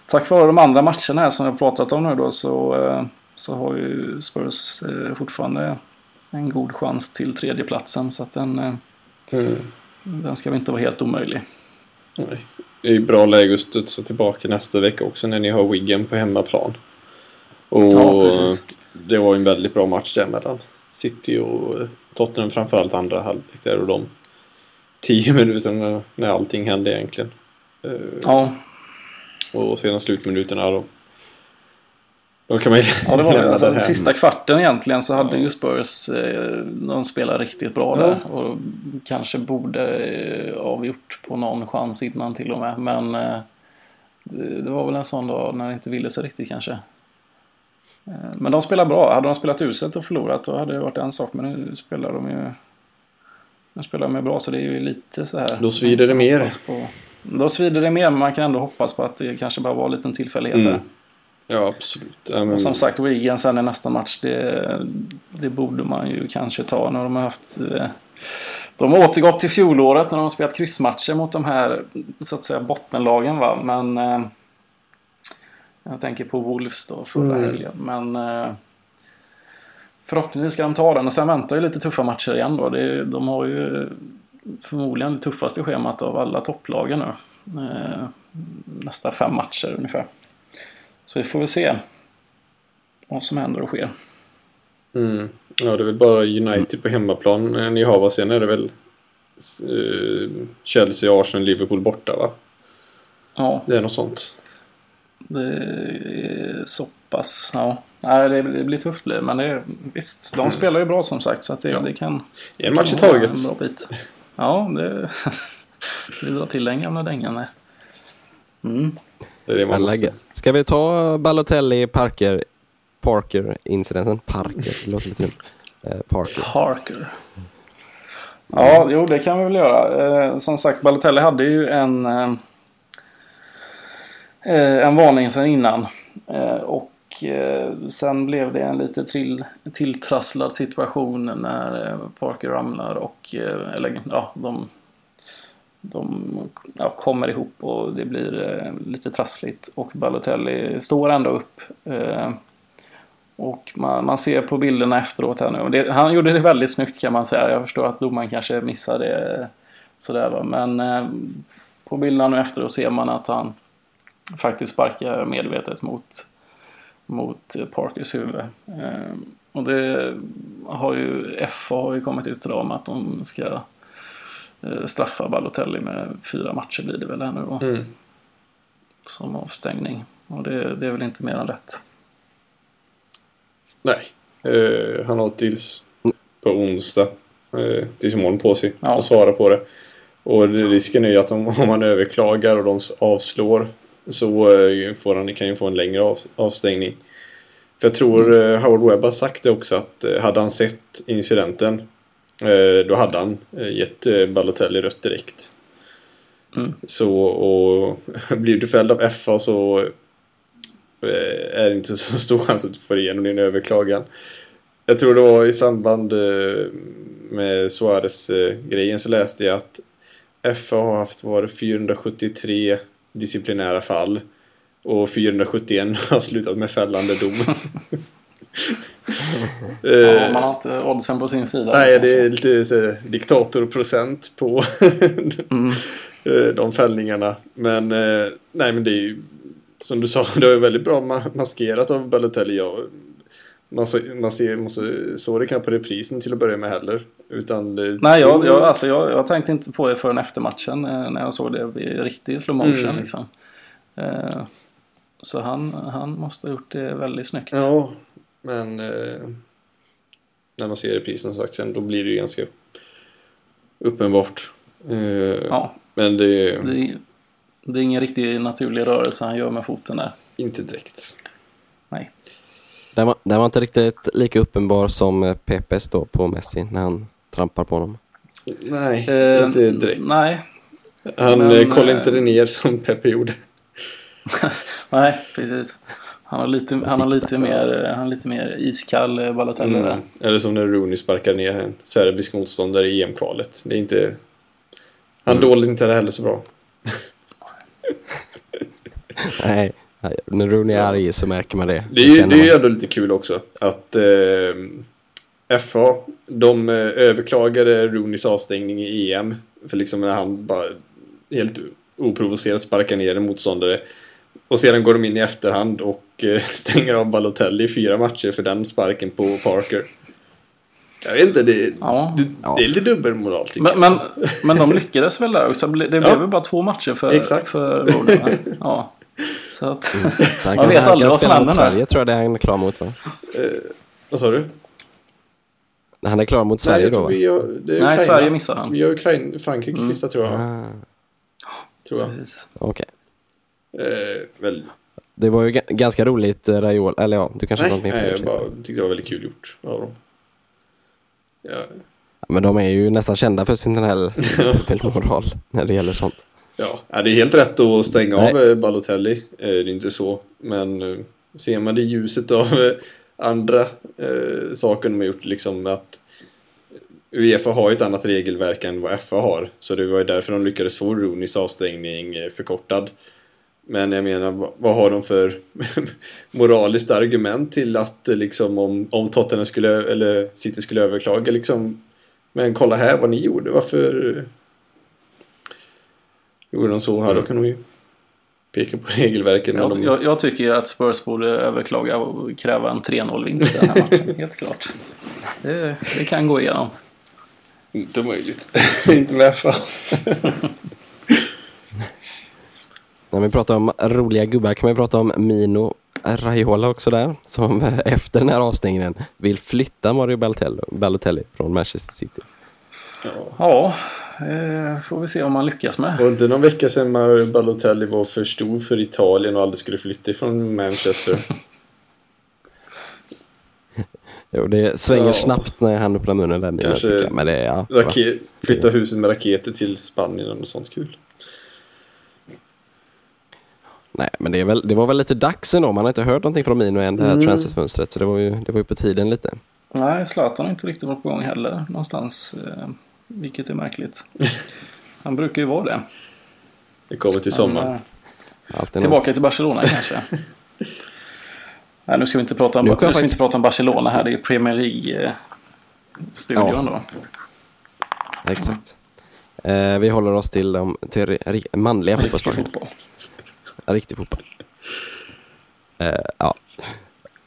tack vare de andra matcherna här som jag pratat om nu då så, eh, så har ju Spurs eh, fortfarande en god chans till tredjeplatsen. Så att den, eh, Mm. den ska väl inte vara helt omöjlig. Nej. Ju bra läge att studsa tillbaka nästa vecka också när ni har Wiggen på hemmaplan. Och Ja, det var en väldigt bra match där mellan City och eh, Tottenham framförallt andra halvlek där och de tio minuterna när allting hände egentligen. Eh, Ja, Och sedan slutminuterna då. Då kan man ju ja det var det. Alltså, därhän. sista kvarten egentligen så hade ju Spurs, eh, de spelade riktigt bra Ja. där. Och kanske borde eh, avgjort på någon chans innan till och med. Men eh, det, var väl en sån dag när det inte ville sig riktigt kanske. Men de spelar bra. Hade de spelat uselt och förlorat då hade det varit en sak. Men nu spelar de ju nu spelar de ju bra så det är ju lite så här. Då svider det mer. På, då svider det mer men man kan ändå hoppas på att det kanske bara var en liten tillfällighet Mm. Ja, absolut. Ja, men, Och som sagt, Wigan sen i nästa match, det, det borde man ju kanske ta. När de har haft... eh, De har återgått till fjolåret när de har spelat kryssmatcher mot de här, så att säga, bottenlagen va. Men... eh, Jag tänker på Wolves då förra Mm. helgen. Men... eh, Förhoppningsvis ska de ta den och sen väntar ju lite tuffa matcher igen då. Det, de har ju förmodligen det tuffaste schemat av alla topplagen nu. Nästa fem matcher ungefär. Så vi får väl se vad som händer och sker. Mm. Ja, det är väl bara United på hemmaplan eh, ni har. va? Sen är det väl eh, Chelsea, Arsenal, Liverpool borta va? Ja, Det är något sånt. det är så pass. Ja. Nej, det, blir tufft blir men det är, visst, de spelar ju bra som sagt så att det, Ja. det kan... En match i taget. En bra bit. Ja, det... vi drar till den gamla dängan där. Mm. Det är det man måste. Ska vi ta Balotelli, Parker, Parker-incidenten? Parker, det låter lite dumt. Eh, Parker. Parker. Ja, jo det kan vi väl göra. Eh, som sagt, Balotelli hade ju en, eh, eh en varning sen innan. Eh, och eh, sen blev det en lite till, tilltrasslad situation när eh, Parker ramlar och, eh, eller ja, de, de ja, kommer ihop och det blir eh, lite trassligt. Och Balotelli står ändå upp. Eh, och man, man ser på bilderna efteråt här nu. Det, han gjorde det väldigt snyggt kan man säga. Jag förstår att domaren kanske missade det eh, sådär va. Men eh, på bilderna nu efteråt ser man att han faktiskt sparkar medvetet mot, mot Parkers huvud. Eh, och det har ju FA har ju kommit ut idag om att de ska eh, straffa Balotelli med fyra matcher blir det väl här nu då. Mm. Som avstängning. Och det, det är väl inte mer än rätt. Nej. Eh, han har tills på onsdag. Eh, tills imorgon på sig Ja. att svara på det. Och risken är ju att om, om man överklagar och de avslår så eh, får han, kan ju få en längre av, avstängning. För jag tror eh, Howard Webb har sagt det också att hade han sett incidenten då hade han eh, gett eh, Balotelli rött direkt. Mm. Så och blir du fälld av FA så eh, är det inte så stor chans att du får igenom din överklagan. Jag tror det var i samband eh, med Suarez-grejen så läste jag att FA har haft var det 473 disciplinära fall och 471 har slutat med fällande dom. Ja, Eh, man har inte oddsen på sin sida. Nej, det är lite så diktatorprocent på Mm. eh, de fällningarna. Men eh, nej, men det är ju som du sa, det var väldigt bra ma- maskerat av Balotelli. Ja, man, så, man, ser, man så, såg det knappt på reprisen till att börja med heller. Utan Nej, jag, jag, alltså, jag, jag tänkte inte på det förrän efter matchen när jag såg det i riktig slow motion. Mm. Liksom. Eh, Så han, han måste ha gjort det väldigt snyggt. Ja, men eh, när man ser reprisen som sagt sen då blir det ju ganska uppenbart. Eh, Ja, Men det är det, är- det är ingen riktigt naturlig rörelse han gör med foten där. inte direkt. Nej. Den var, den var inte riktigt lika uppenbar som eh, Pepes då på Messi när han trampar på honom. Nej, Eh, inte direkt. Nej, Han men, eh, kollade eh, inte det ner som Pepe gjorde. nej, precis. Han har lite, han har lite, mer, han har lite mer iskall eh, Balotelli. Mm. Eller som när Rooney sparkar ner en serbisk motståndare i EM-kvalet. Det är inte... Han Mm. dolde inte det heller så bra. Nej, när Rooney är arg så märker man det. Det är, ju- det är ju ändå lite kul också att eh, FA, de eh, överklagade Rooneys avstängning i EM. För liksom när han bara helt oprovocerat sparkar ner en motståndare. Och sedan går de in i efterhand och eh, stänger av Balotelli i fyra matcher för den sparken på Parker. Jag vet inte, det, Ja. det, Ja. det är lite dubbelmoral tycker Men, men, men de lyckades väl där också. Det blev Ja. väl bara två matcher för, Exakt. för? Ja. Så att... Så han Man kan, vet aldrig vad som händer där. Sverige tror jag det är han är klar mot va? jag. Eh, vad sa du? Han är klar mot Sverige jag då va? vi gör, det är Nej, Ukraina. Sverige missar han. Vi gör Ukraina, Frankrike Mm. sista tror jag. Ah, Tror jag. Okej. Eh, väl, Det var ju ga- ganska roligt eh, Raiola, eller ja, du kanske har nej, något mer nej, jag bara tyckte det var väldigt kul gjort av dem. Ja, Men de är ju nästan kända för sin dubbelmoral när det gäller sånt. ja, ja, det är helt rätt att stänga Nej. av eh, Balotelli. Eh, det är inte så. Men ser man det i ljuset av andra eh, saker de har gjort, liksom att Uefa har ju ett annat regelverk än vad FA har. Så det var ju därför de lyckades få Rooneys avstängning förkortad. Men jag menar, vad, vad har de för moraliskt argument till att eh, liksom om, om Tottenham skulle, eller City skulle överklaga liksom Men kolla här vad ni gjorde, varför eh, gjorde de så här? Då kan de ju peka på regelverken. när Jag, de, jag, jag tycker att Spurs borde överklaga och kräva en 3-0-vinst i den här matchen. Helt klart. Det, det kan gå igenom. Inte möjligt. inte med FA. När vi pratar om roliga gubbar kan vi prata om Mino Raiola också där. Som efter den här avstängningen vill flytta Mario Balotelli, Balotelli från Manchester City. Ja. Eh, får vi se om man lyckas med. Var inte någon vecka sedan Mario Balotelli var för stor för Italien och aldrig skulle flytta ifrån Manchester? Jo, det svänger Ja. snabbt när han öppnar munnen där Kanske jag. Men det ja? Raket, flytta huset med raketer till Spanien eller något sånt kul. Nej, men det, är väl, det var väl lite dags ändå. Man har inte hört någonting från Mino än det här Mm. transferfönstret. Så det var, ju, det var ju på tiden lite. Nej, Zlatan har inte riktigt varit på gång heller någonstans. Eh, vilket är märkligt. Han brukar ju vara det. Det kommer till sommaren. Han, eh, tillbaka till Barcelona kanske. Nej, nu ska vi inte prata om, Nu nu ska faktiskt- inte prata om Barcelona här. Det är Premier League-studion Ja. då. Exakt. Eh, vi håller oss till de till manliga fotbollslagen. fotboll. Riktig fotboll. Uh, ja.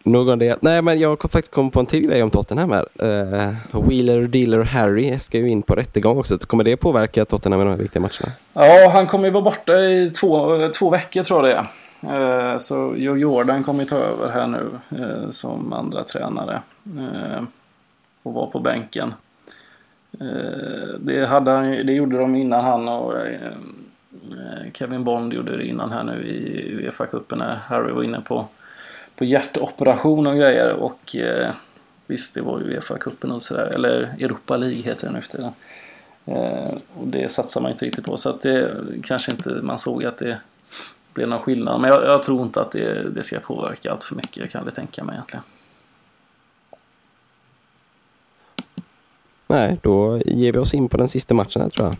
Nog om det. Nej, men jag kom faktiskt kom på en till grej om Tottenham här. Uh, Wheeler, Dealer och Harry ska ju in på rättegång också. Kommer det påverka Tottenham i de här viktiga matcherna? Ja, han kommer ju vara borta i två, två veckor tror jag det är. Uh, Så Joe Jordan kommer ju ta över här nu uh, som andra tränare. Uh, Och vara på bänken. Det, hade han, det gjorde de innan han och Eh, Kevin Bond gjorde det innan här nu i Uefa-cupen när Harry var inne på, på hjärtoperation och grejer. Och eh, visst, det var Uefa-cupen och sådär. Eller Europa League heter den nu för tiden. Eh, och det satsar man inte riktigt på. Så att det kanske inte man såg att det blev någon skillnad. Men jag, jag tror inte att det, det ska påverka allt för mycket. Jag kan det tänka mig egentligen. Nej, då ger vi oss in på den sista matchen här tror jag.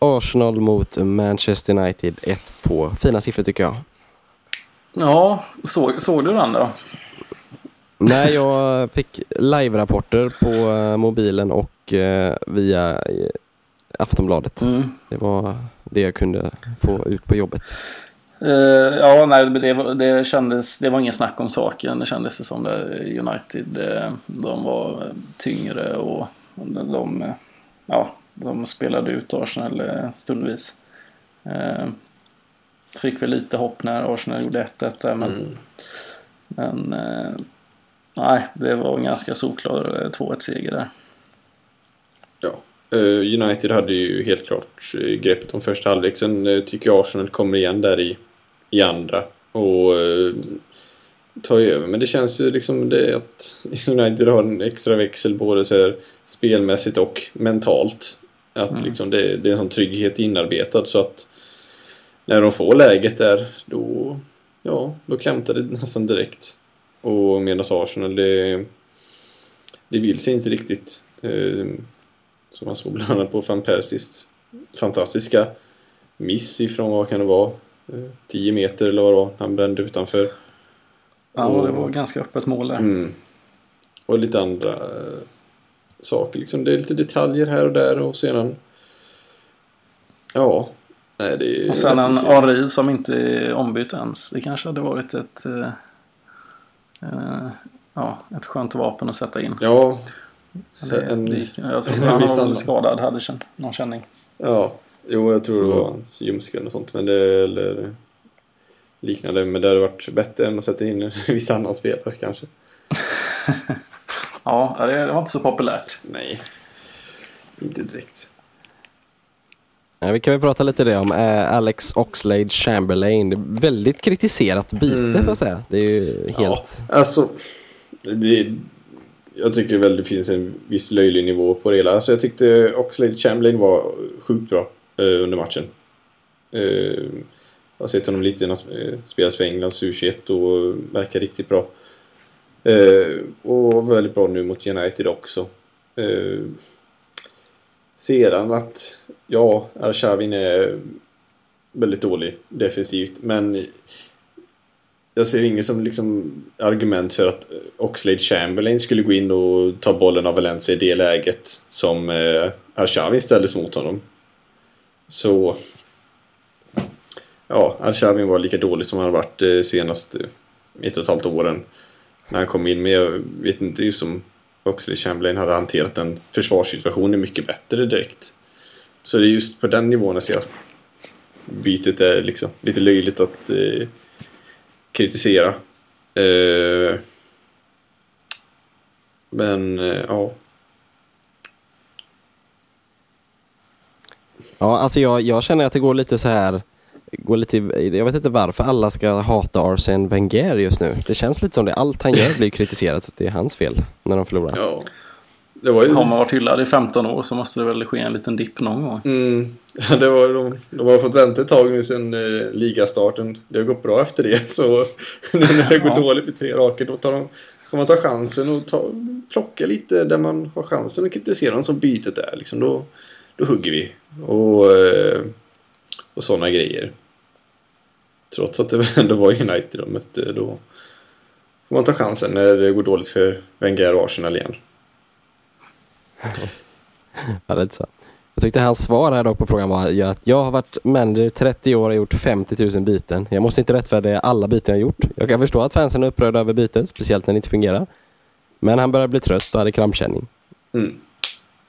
Arsenal mot Manchester United 1-2. Fina siffror tycker jag. Ja, såg, såg du den då? Nej, jag fick live-rapporter på eh, mobilen och eh, via eh, Aftonbladet. Mm. Det var det jag kunde få ut på jobbet. Eh, ja, nej, det, det kändes, det var ingen snack om saken. Det kändes det som United, de var tyngre och de, ja, de spelade ut Arsenal eh, stundvis. Eh, Fick väl lite hopp när Arsenal gjorde 1-1 där men, Mm. men eh, nej, det var en ganska solklar eh, 2-1 seger där. Ja. United hade ju helt klart greppet om första halvlek. Sen tycker jag Arsenal kommer igen där i, i andra. Och tar ju över. Men det känns ju liksom det att United har en extra växel både så här spelmässigt och mentalt. Att Mm. liksom det, det är en sån trygghet inarbetad så att när de får läget där då, ja, då klämtar det nästan direkt. Och medan Arsenal det, det vill sig inte riktigt. Eh, som man såg bland annat på Van Persis fantastiska miss ifrån vad kan det vara? Eh, 10 meter eller vad det var. Han brände utanför. Ja, Och- det var ganska öppet mål där. Mm. Och lite andra eh, saker liksom. Det är lite detaljer här och där och sedan... Ja. Nej, det är Och sen en. Henri som inte är ombytt ens. Det kanske hade varit ett, eh, eh, ja, ett skönt vapen att sätta in. Ja. Det, en- det gick, jag tror han var skadad, hade känn, någon känning. Ja. Jo, jag tror det var hans ljumsken och sånt. Men det... Eller liknande. Men det hade varit bättre än att sätta in en viss annan spelare kanske. Ja, det, var inte så populärt. Nej. Inte direkt. Ja, vi kan väl prata lite det om eh, Alex Oxlade Chamberlain. Väldigt kritiserat byte Mm. får jag säga. Det är ju helt... Ja, alltså. Det, jag tycker väl det finns en viss löjlig nivå på det hela. Alltså jag tyckte Oxlade Chamberlain var sjukt bra eh, under matchen. Eh, jag har sett honom lite när han eh, spelas för Englands U21 och verkar riktigt bra. Eh, och var väldigt bra nu mot United också. Eh, sedan att, ja, Arshavin är väldigt dålig defensivt. Men jag ser inget som liksom argument för att Oxlade Chamberlain skulle gå in och ta bollen av Valencia i det läget som eh, Arshavin ställdes mot honom. Så... Ja, Arshavin var lika dålig som han har varit eh, senast eh, ett och ett halvt åren. När han kom in, men jag vet inte just om Oxley Chamberlain hade hanterat den försvarssituationen mycket bättre direkt. Så det är just på den nivån jag ser att bytet är liksom lite löjligt att eh, kritisera. Eh, men eh, ja. Ja, alltså jag, jag känner att det går lite så här... Går lite, jag vet inte varför alla ska hata Arsene Wenger just nu. Det känns lite som det. Allt han gör blir kritiserat. att Det är hans fel när de förlorar. ja. Det var ju... Har man varit hyllad i 15 år så måste det väl ske en liten dipp någon gång. Mm, ja, det var, de, de har fått vänta ett tag nu sedan eh, ligastarten. Det har gått bra efter det. Så nu när det går dåligt i tre raka då tar de, får man ta chansen och ta, plocka lite där man har chansen att kritisera dem som bytet är. Liksom, då, då hugger vi. Och, eh, och sådana grejer. Trots att det ändå var United de mötte. Då får man ta chansen när det går dåligt för Wenger och Arsenal igen. Ja, lite så. Jag tyckte hans svar här dock på frågan var ja, att jag har varit manager i 30 år och gjort 50 000 byten. Jag måste inte rättfärdiga alla byten jag gjort. Jag kan förstå att fansen är upprörda över bytet, speciellt när det inte fungerar. Men han börjar bli trött och hade krampkänning. Mm.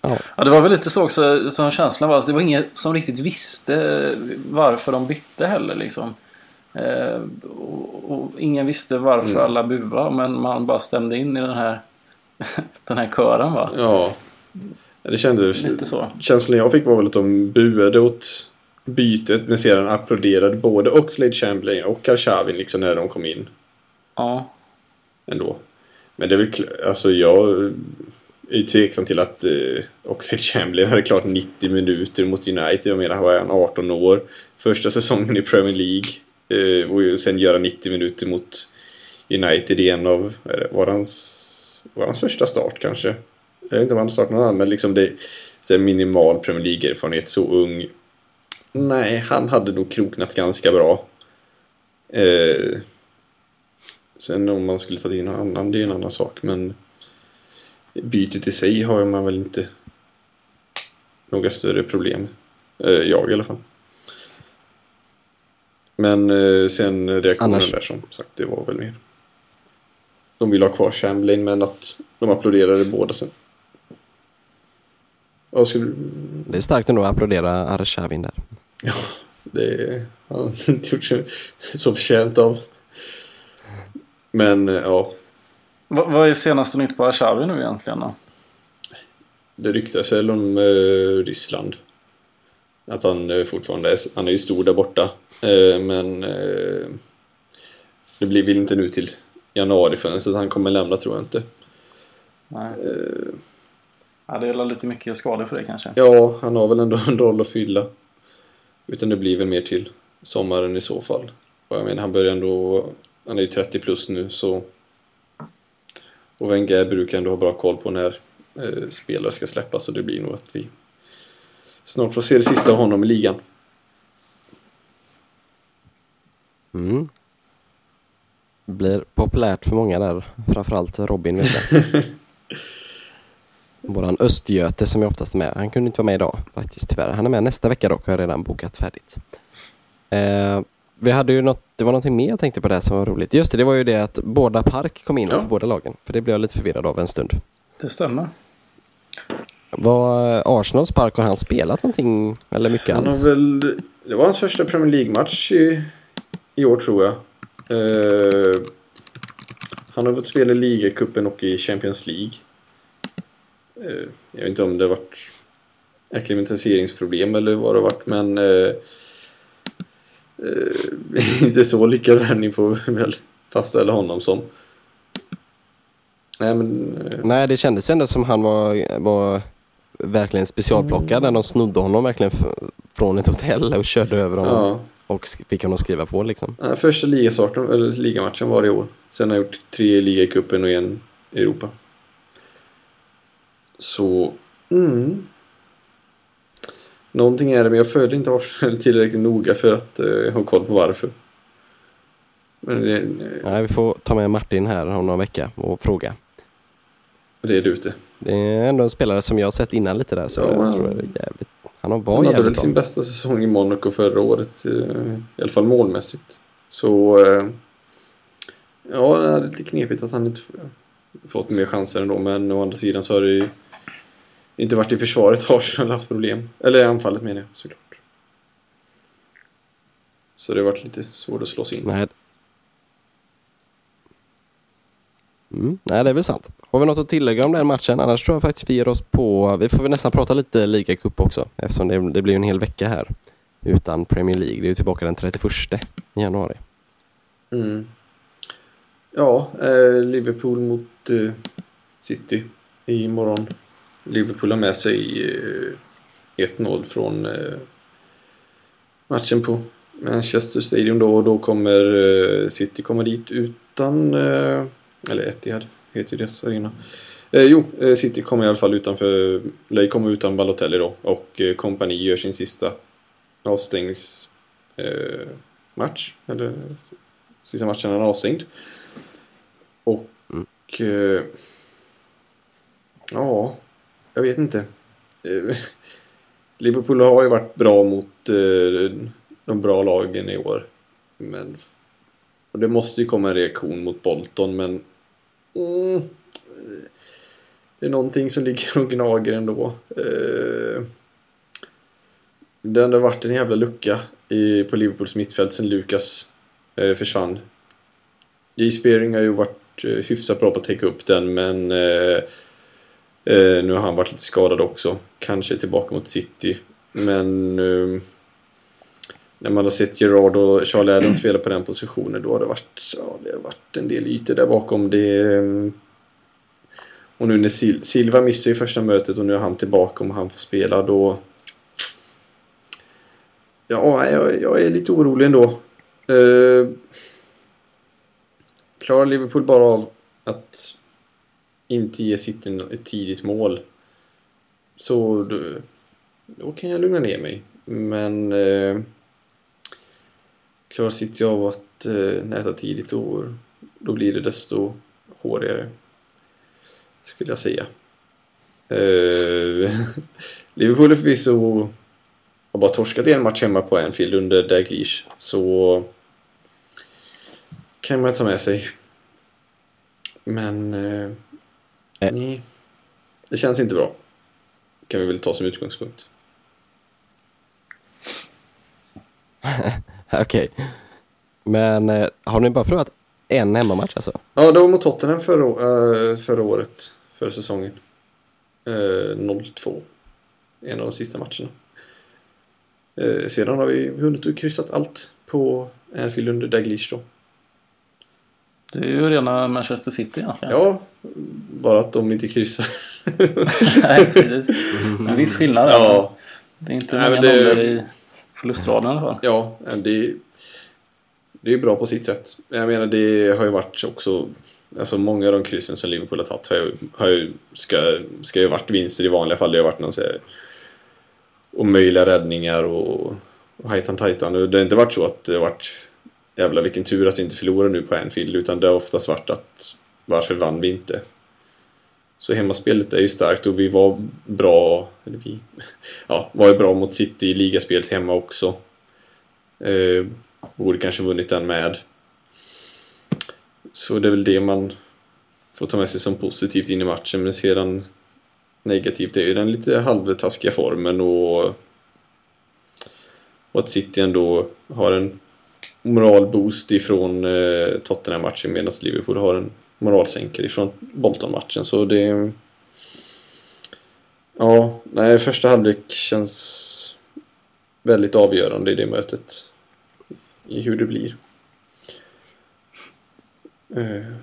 Ja. Ja, det var väl lite så också som känslan var. Att det var ingen som riktigt visste varför de bytte heller liksom. Eh, och, och ingen visste varför Mm. alla buade men man bara stämde in i den här, den här kören va. Ja. Det kändes... Lite så. Känslan jag fick var väl att de buade åt bytet men sedan applåderade både Oxlade Chamberlain och Arshavin liksom när de kom in Ja. ändå. Men det är väl alltså jag är ju tveksam till att eh, Oxlade Chamberlain hade klart 90 minuter mot United. Jag menar, han var han 18 år. Första säsongen i Premier League. Eh, och sen göra 90 minuter mot United i en av, vad var hans, var hans första start kanske? Jag vet inte om han startade startat någon annan, men liksom det så minimal Premier League-erfarenhet, så ung. Nej, han hade nog kroknat ganska bra. Eh, sen om man skulle ta in någon annan, det är en annan sak, men bytet i sig har man väl inte några större problem. Eh, jag i alla fall. Men eh, sen reaktionen Annars- där som sagt, det var väl mer. De ville ha kvar Chamberlain men att de applåderade båda sen. Skulle Det är starkt ändå att applådera Arshavin där. Ja, Det har han inte gjort sig så förtjänt av. Men eh, ja, Va, vad är senaste nytt på Arshawi nu egentligen då? det ryktas väl om eh, Ryssland. Att han eh, fortfarande är, han är ju stor där borta. Eh, men eh, det blir väl inte nu till januari förrän så han kommer lämna tror jag inte. Nej. Ja, det är lite mycket skador för det kanske. Ja, han har väl ändå en roll att fylla. Utan det blir väl mer till sommaren i så fall. Och jag menar, han börjar ändå... Han är ju 30 plus nu så... Och Wenger brukar ändå ha bra koll på när eh, spelare ska släppas så det blir nog att vi snart får se det sista av honom i ligan. Mm. Blir populärt för många där. Framförallt Robin vet jag. Våran Östgöte som är oftast med. Han kunde inte vara med idag faktiskt tyvärr. Han är med nästa vecka dock har jag redan bokat färdigt. Eh, vi hade ju något, det var någonting mer jag tänkte på det som var roligt. Just det, det var ju det att båda Park kom in Ja. för båda lagen. För det blev jag lite förvirrad av en stund. Det stämmer. Var Arsenals Park, har han spelat någonting eller mycket Han alls? har väl... Det var hans första Premier League-match i, i år tror jag. Eh, han har fått spela i ligacupen och i Champions League. Eh, jag vet inte om det har varit akklimatiseringsproblem eller vad det har varit men eh, inte så lyckad värvning får väl fastställa honom som. Nej men... Nej, det kändes ändå som han var, var verkligen specialplockad när de snodde honom verkligen från ett hotell och körde över honom ja. och fick honom skriva på liksom. Första ligastarten, eller ligamatchen var det i år. Sen har jag gjort tre ligacupen och en i Europa. Så, mm. Någonting är det, men jag följer inte Arsenal tillräckligt noga för att eh, ha koll på varför. Men det, Nej, vi får ta med Martin här om någon vecka och fråga. Det är det. Det är ändå en spelare som jag har sett innan lite där så Ja, jag tror det är jävligt. Han har var Han hade väl sin bästa säsong i Monaco förra året. eh, I alla fall målmässigt. Så... eh, Ja, det är lite knepigt att han inte fått mer chanser ändå. Men å andra sidan så har det ju inte varit i försvaret Arsenal haft problem. Eller anfallet menar jag såklart. Så det har varit lite svårt att slå sig in. Nej. Mm, nej, det är väl sant. Har vi något att tillägga om den matchen? Annars tror jag faktiskt vi ger oss på... Vi får väl nästan prata lite ligacup också eftersom det, det blir en hel vecka här utan Premier League. Det är ju tillbaka den 31 januari. Mm. Ja, eh, Liverpool mot eh, City imorgon. Liverpool har med sig eh, 1-0 från eh, matchen på Manchester Stadium då och då kommer eh, City komma dit utan eh, eller Etihad heter ju deras arena. Eh, jo, eh, City kommer i alla fall utanför, eller kommer utan Balotelli då och eh, kompani gör sin sista avstängnings eh, match eller sista matchen han är avstängd. Och eh, ja, jag vet inte. Eh, Liverpool har ju varit bra mot eh, de bra lagen i år. Men och det måste ju komma en reaktion mot Bolton men mm, det är någonting som ligger och gnager ändå. Eh, det har ändå varit en jävla lucka i, på Liverpools mittfält sen Lukas eh, försvann. J. Spearing har ju varit eh, hyfsat bra på att täcka upp den men eh, eh, nu har han varit lite skadad också. Kanske tillbaka mot City. Men eh, när man har sett Gerard och Charlie Adams spela på den positionen då har det varit, ja, det har varit en del ytor där bakom. Det, eh, och nu när Sil Silva missar i första mötet och nu är han tillbaka om han får spela då Ja, jag, jag är lite orolig ändå. Eh, klarar Liverpool bara av att inte ge City ett tidigt mål så då, då kan jag lugna ner mig. Men eh, klarar City av att eh, näta tidigt då, då blir det desto hårdare skulle jag säga. Eh, Liverpool är förvisso har bara torskat en match hemma på Anfield under Daglish så kan man ta med sig. Men eh, Eh. nej, det känns inte bra. Kan vi väl ta som utgångspunkt. Okej. Men eh, har ni bara förlorat en hemmamatch alltså? Ja, det var mot Tottenham förra, eh, förra året. Förra säsongen. Eh, 0-2. En av de sista matcherna. Eh, sedan har vi vunnit och kryssat allt på Anfield under Daglish då. Det är ju rena Manchester City egentligen. Ja, bara att de inte kryssar. Nej, precis. En viss skillnad. Ja. Det är inte Nej, många det- nollor i förlustraden i alla fall. Ja, det, det är bra på sitt sätt. Jag menar det har ju varit också Alltså många av de kryssen som Liverpool har tagit har ju, har ju, ska, ska ju varit vinster i vanliga fall. Det har varit någon så här omöjliga räddningar och, och hajtan tajtan. Det har inte varit så att det har varit jävla vilken tur att vi inte förlorar nu på Anfield utan det har oftast varit att varför vann vi inte? Så hemmaspelet är ju starkt och vi var bra, eller vi, ja, var ju bra mot City i ligaspelet hemma också. Eh, borde kanske vunnit den med. Så det är väl det man får ta med sig som positivt in i matchen. Men sedan negativt är ju den lite halvtaskiga formen och, och att City ändå har en moralboost ifrån eh, Tottenham-matchen medan Liverpool har en moralsänker ifrån Bolton-matchen. Så det... Ja, nej, första halvlek känns väldigt avgörande i det mötet. I hur det blir. Eh,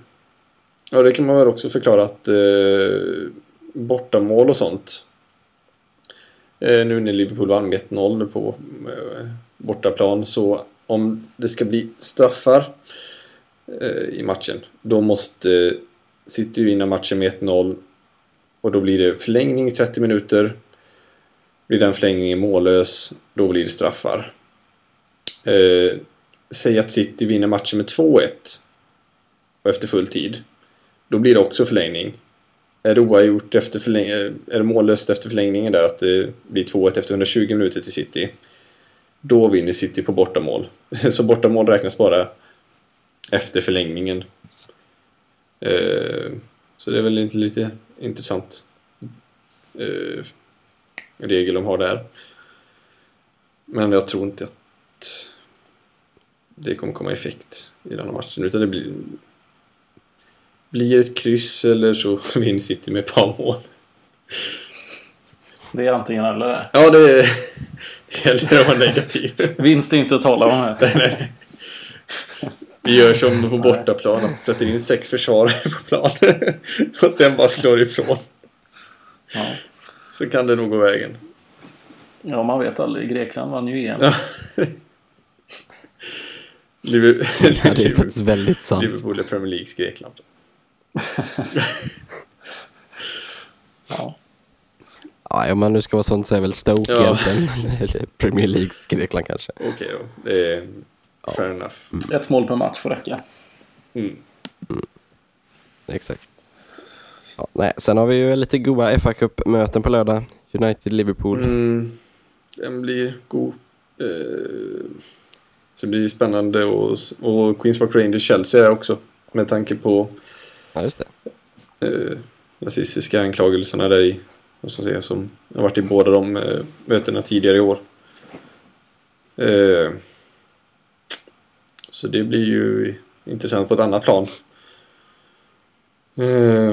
ja, det kan man väl också förklara att eh, bortamål och sånt. Eh, nu när Liverpool vann med 1-0 på eh, bortaplan så om det ska bli straffar eh, Eh, i matchen då måste City vinna matchen med 1-0 och då blir det förlängning i 30 minuter. Blir den förlängningen mållös, då blir det straffar. Eh, säg att City vinner matchen med 2-1 och efter full tid. Då blir det också förlängning. Är det oavgjort efter förläng- eh, är det mållöst efter förlängningen där att det blir 2-1 efter 120 minuter till City. Då vinner City på bortamål. Så bortamål räknas bara efter förlängningen. Eh, Så det är väl lite, lite intressant eh, regel de har där. Men jag tror inte att det kommer komma effekt i den här matchen utan det blir blir ett kryss eller så vinner City med ett par mål. Det är antingen eller det. Ja, det är- det gäller att vara negativ. Vinst är inte att tala om här. Vi gör som på bortaplan, att sätter in sex försvarare på plan och sen bara slår ifrån. Ja. Så kan det nog gå vägen. ja, man vet aldrig. Grekland vann ju EM. Ja. Liverpool, Ja, det är faktiskt väldigt sant. Liverpool är Premier Leagues Grekland. Ja. Ja, om man nu ska vara sånt så är väl Stoke Ja. egentligen. Premier Leagues Grekland kanske. Okej då, det är fair enough. Ett mål per match får räcka. Mm. Exakt. Ja, nej, sen har vi ju lite goa fa Cup-möten på lördag. United-Liverpool. Mm, den blir god. Eh, så det blir spännande och, och Queens Park Rangers Chelsea är också med tanke på Ja, just det. eh, rasistiska anklagelserna där i, ska man säga, som har varit i båda de eh, mötena tidigare i år. Eh, så det blir ju intressant på ett annat plan. Eh,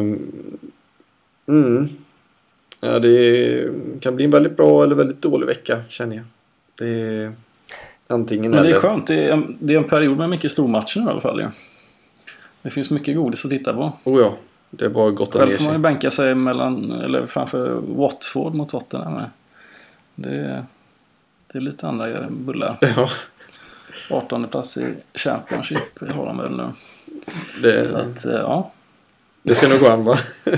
mm. Ja, det kan bli en väldigt bra eller väldigt dålig vecka känner jag. Det är antingen Men det eller. är skönt. Det är, en, det är en period med mycket stormatcher nu i alla fall. Ja. Det finns mycket godis att titta på. Oh ja, det är bara att gotta Själv får man ju bänka sig mellan, eller framför Watford mot Tottenham. Det, det är lite andra bullar. Ja, 18 plats i Championship har de väl nu. det, Så att, eh, ja. det ska nog gå an va?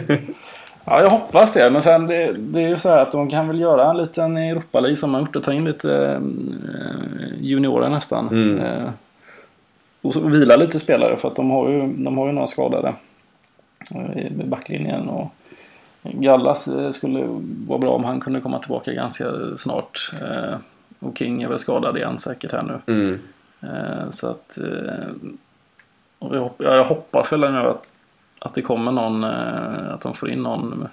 Ja, jag hoppas det. Men sen det, det är ju så här att de kan väl göra en liten Europa League som har gjort och ta in lite eh, juniorer nästan. Mm. Eh, och så vila lite spelare för att de har ju, de har ju några skadade i backlinjen. Och Gallas skulle vara bra om han kunde komma tillbaka ganska snart. Och King är väl skadad igen säkert här nu. Mm. Eh, Så att... eh, Och jag, hopp, ja, jag hoppas väl nu att, att det kommer någon... eh, Att de får in någon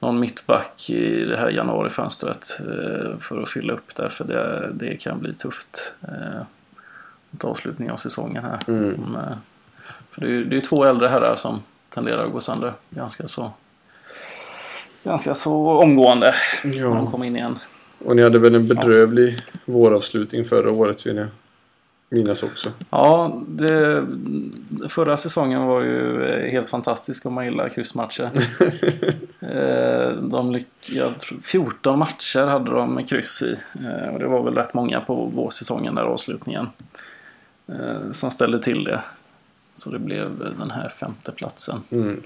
någon mittback i det här januarifönstret för att fylla upp där för det, det kan bli tufft. Mot avslutningen av säsongen här. Mm. För det är ju det är två äldre herrar som tenderar att gå sönder ganska så ganska så omgående när de Ja. kommer in igen. Och ni hade väl en bedrövlig våravslutning förra året vill jag minnas också. Ja, det, förra säsongen var ju eh, helt fantastisk om man gillar kryssmatcher. Eh, de lyck, jag tror 14 matcher hade de med kryss i. Eh, Och det var väl rätt många på vårsäsongen där avslutningen. Som ställde till det. Så det blev den här femteplatsen. Mm.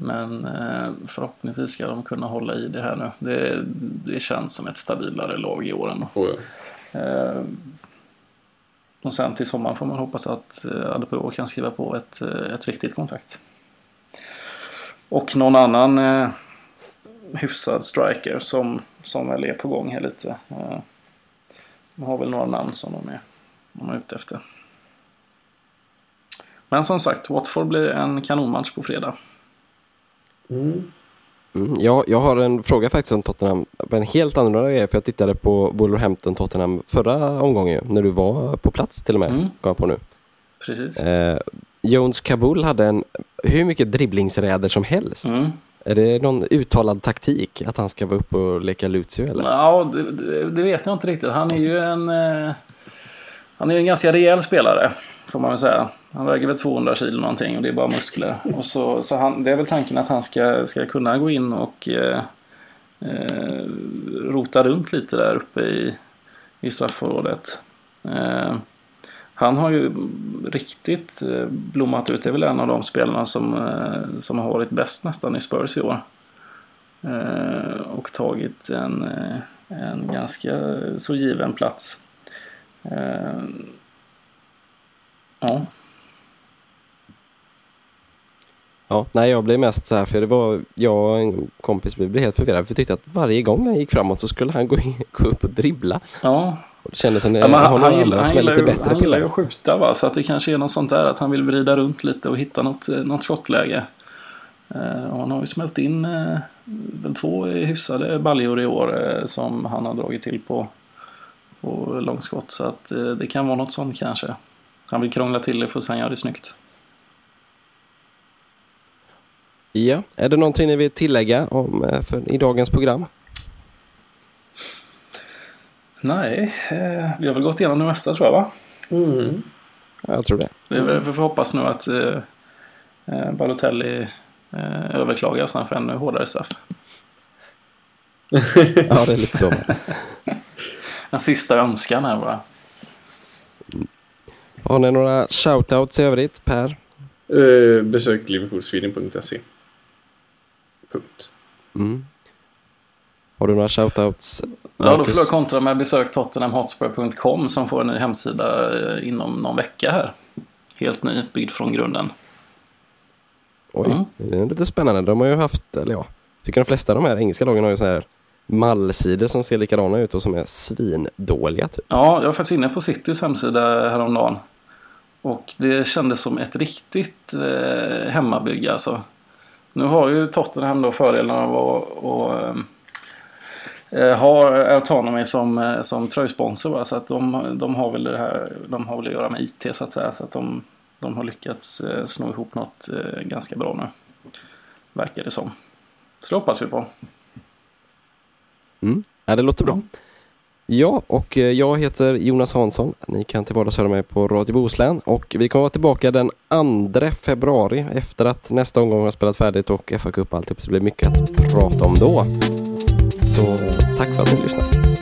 Men eh, förhoppningsvis ska de kunna hålla i det här nu. Det, det känns som ett stabilare lag i år ändå. Och, ja. Eh, och sen till sommaren får man hoppas att eh, Adebayor kan skriva på ett, ett riktigt kontrakt. Och någon annan eh, hyfsad striker som, som väl är på gång här lite. De har väl några namn som de är, de är ute efter. Men som sagt, Watford blir en kanonmatch på fredag. Mm. Mm, jag, jag har en fråga faktiskt om Tottenham. En helt annorlunda grej, för jag tittade på Wolverhampton-Tottenham förra omgången när du var på plats till och med. Mm. Jag på nu. Precis. Eh, Jones Kabul hade en, hur mycket dribblingsräder som helst. Mm. Är det någon uttalad taktik att han ska vara uppe och leka Lucio eller? Ja, det, det, vet jag inte riktigt. Han är ju en... Eh, han är en ganska rejäl spelare, får man väl säga. Han väger väl 200 kilo någonting och det är bara muskler. Och så, så han, det är väl tanken att han ska, ska kunna gå in och eh, eh, rota runt lite där uppe i, i straffområdet. Eh, han har ju riktigt eh, blommat ut. Det är väl en av de spelarna som, eh, som har varit bäst nästan i Spurs i år. Eh, och tagit en, eh, en ganska eh, så given plats. Eh, Ja, Ja, nej jag blev mest så här för det var jag och en kompis vi blev helt förvirrade för vi tyckte att varje gång han gick framåt så skulle han gå, in, gå upp och dribbla. ja. Och det kändes som ja han, några han, gillar, han, gillar, lite ju, bättre han på gillar ju att skjuta va? så att det kanske är något sånt där att han vill vrida runt lite och hitta något, eh, något skottläge. Eh, och han har ju smält in eh, väl två hyfsade baljor i år som han har dragit till på, på långskott. Så att det kan vara något sånt kanske. Han vill krångla till det för att sen göra det snyggt. Ja, är det någonting ni vill tillägga om, eh, för, i dagens program? Nej, eh, vi har väl gått igenom det mesta tror jag va? Mm. Ja, jag tror det. Vi vi får hoppas nu att eh, eh, Balotelli eh, överklagar så han får ännu hårdare straff. Ja, det är lite så. En sista önskan här bara. Har ni några shoutouts i övrigt, Per? Eh, besök liverpoolsweden.se Punkt. Mm. Har du några shoutouts? Ja, då får jag kontra med besök tottenhamhotspur.com som får en ny hemsida eh, inom någon vecka här. Helt ny, byggd från grunden. Oj, Mm. det är lite spännande. De har ju haft, eller ja, tycker de flesta av de här engelska lagen har ju så här mallsidor som ser likadana ut och som är svindåliga. Typ. Ja, jag var faktiskt inne på Citys hemsida häromdagen. Och det kändes som ett riktigt eh, hemmabygge alltså. Nu har ju Tottenham då fördelen av att att, eh, ha Autonomy som, eh, som tröjsponsor. Va? Så att de, de har väl det här, de har väl att göra med IT så att säga. Så att de, de har lyckats eh, sno ihop något eh, ganska bra nu. Verkar det som. Så det hoppas vi på. Mm. Ja, det låter bra. Ja, och eh, jag heter Jonas Hansson. Ni kan till vardags höra mig på Radio Bohuslän och vi kommer vara tillbaka den 2 februari efter att nästa omgång har spelat färdigt och FA Cup och alltihop så det blir mycket att prata om då. Så tack för att ni lyssnade.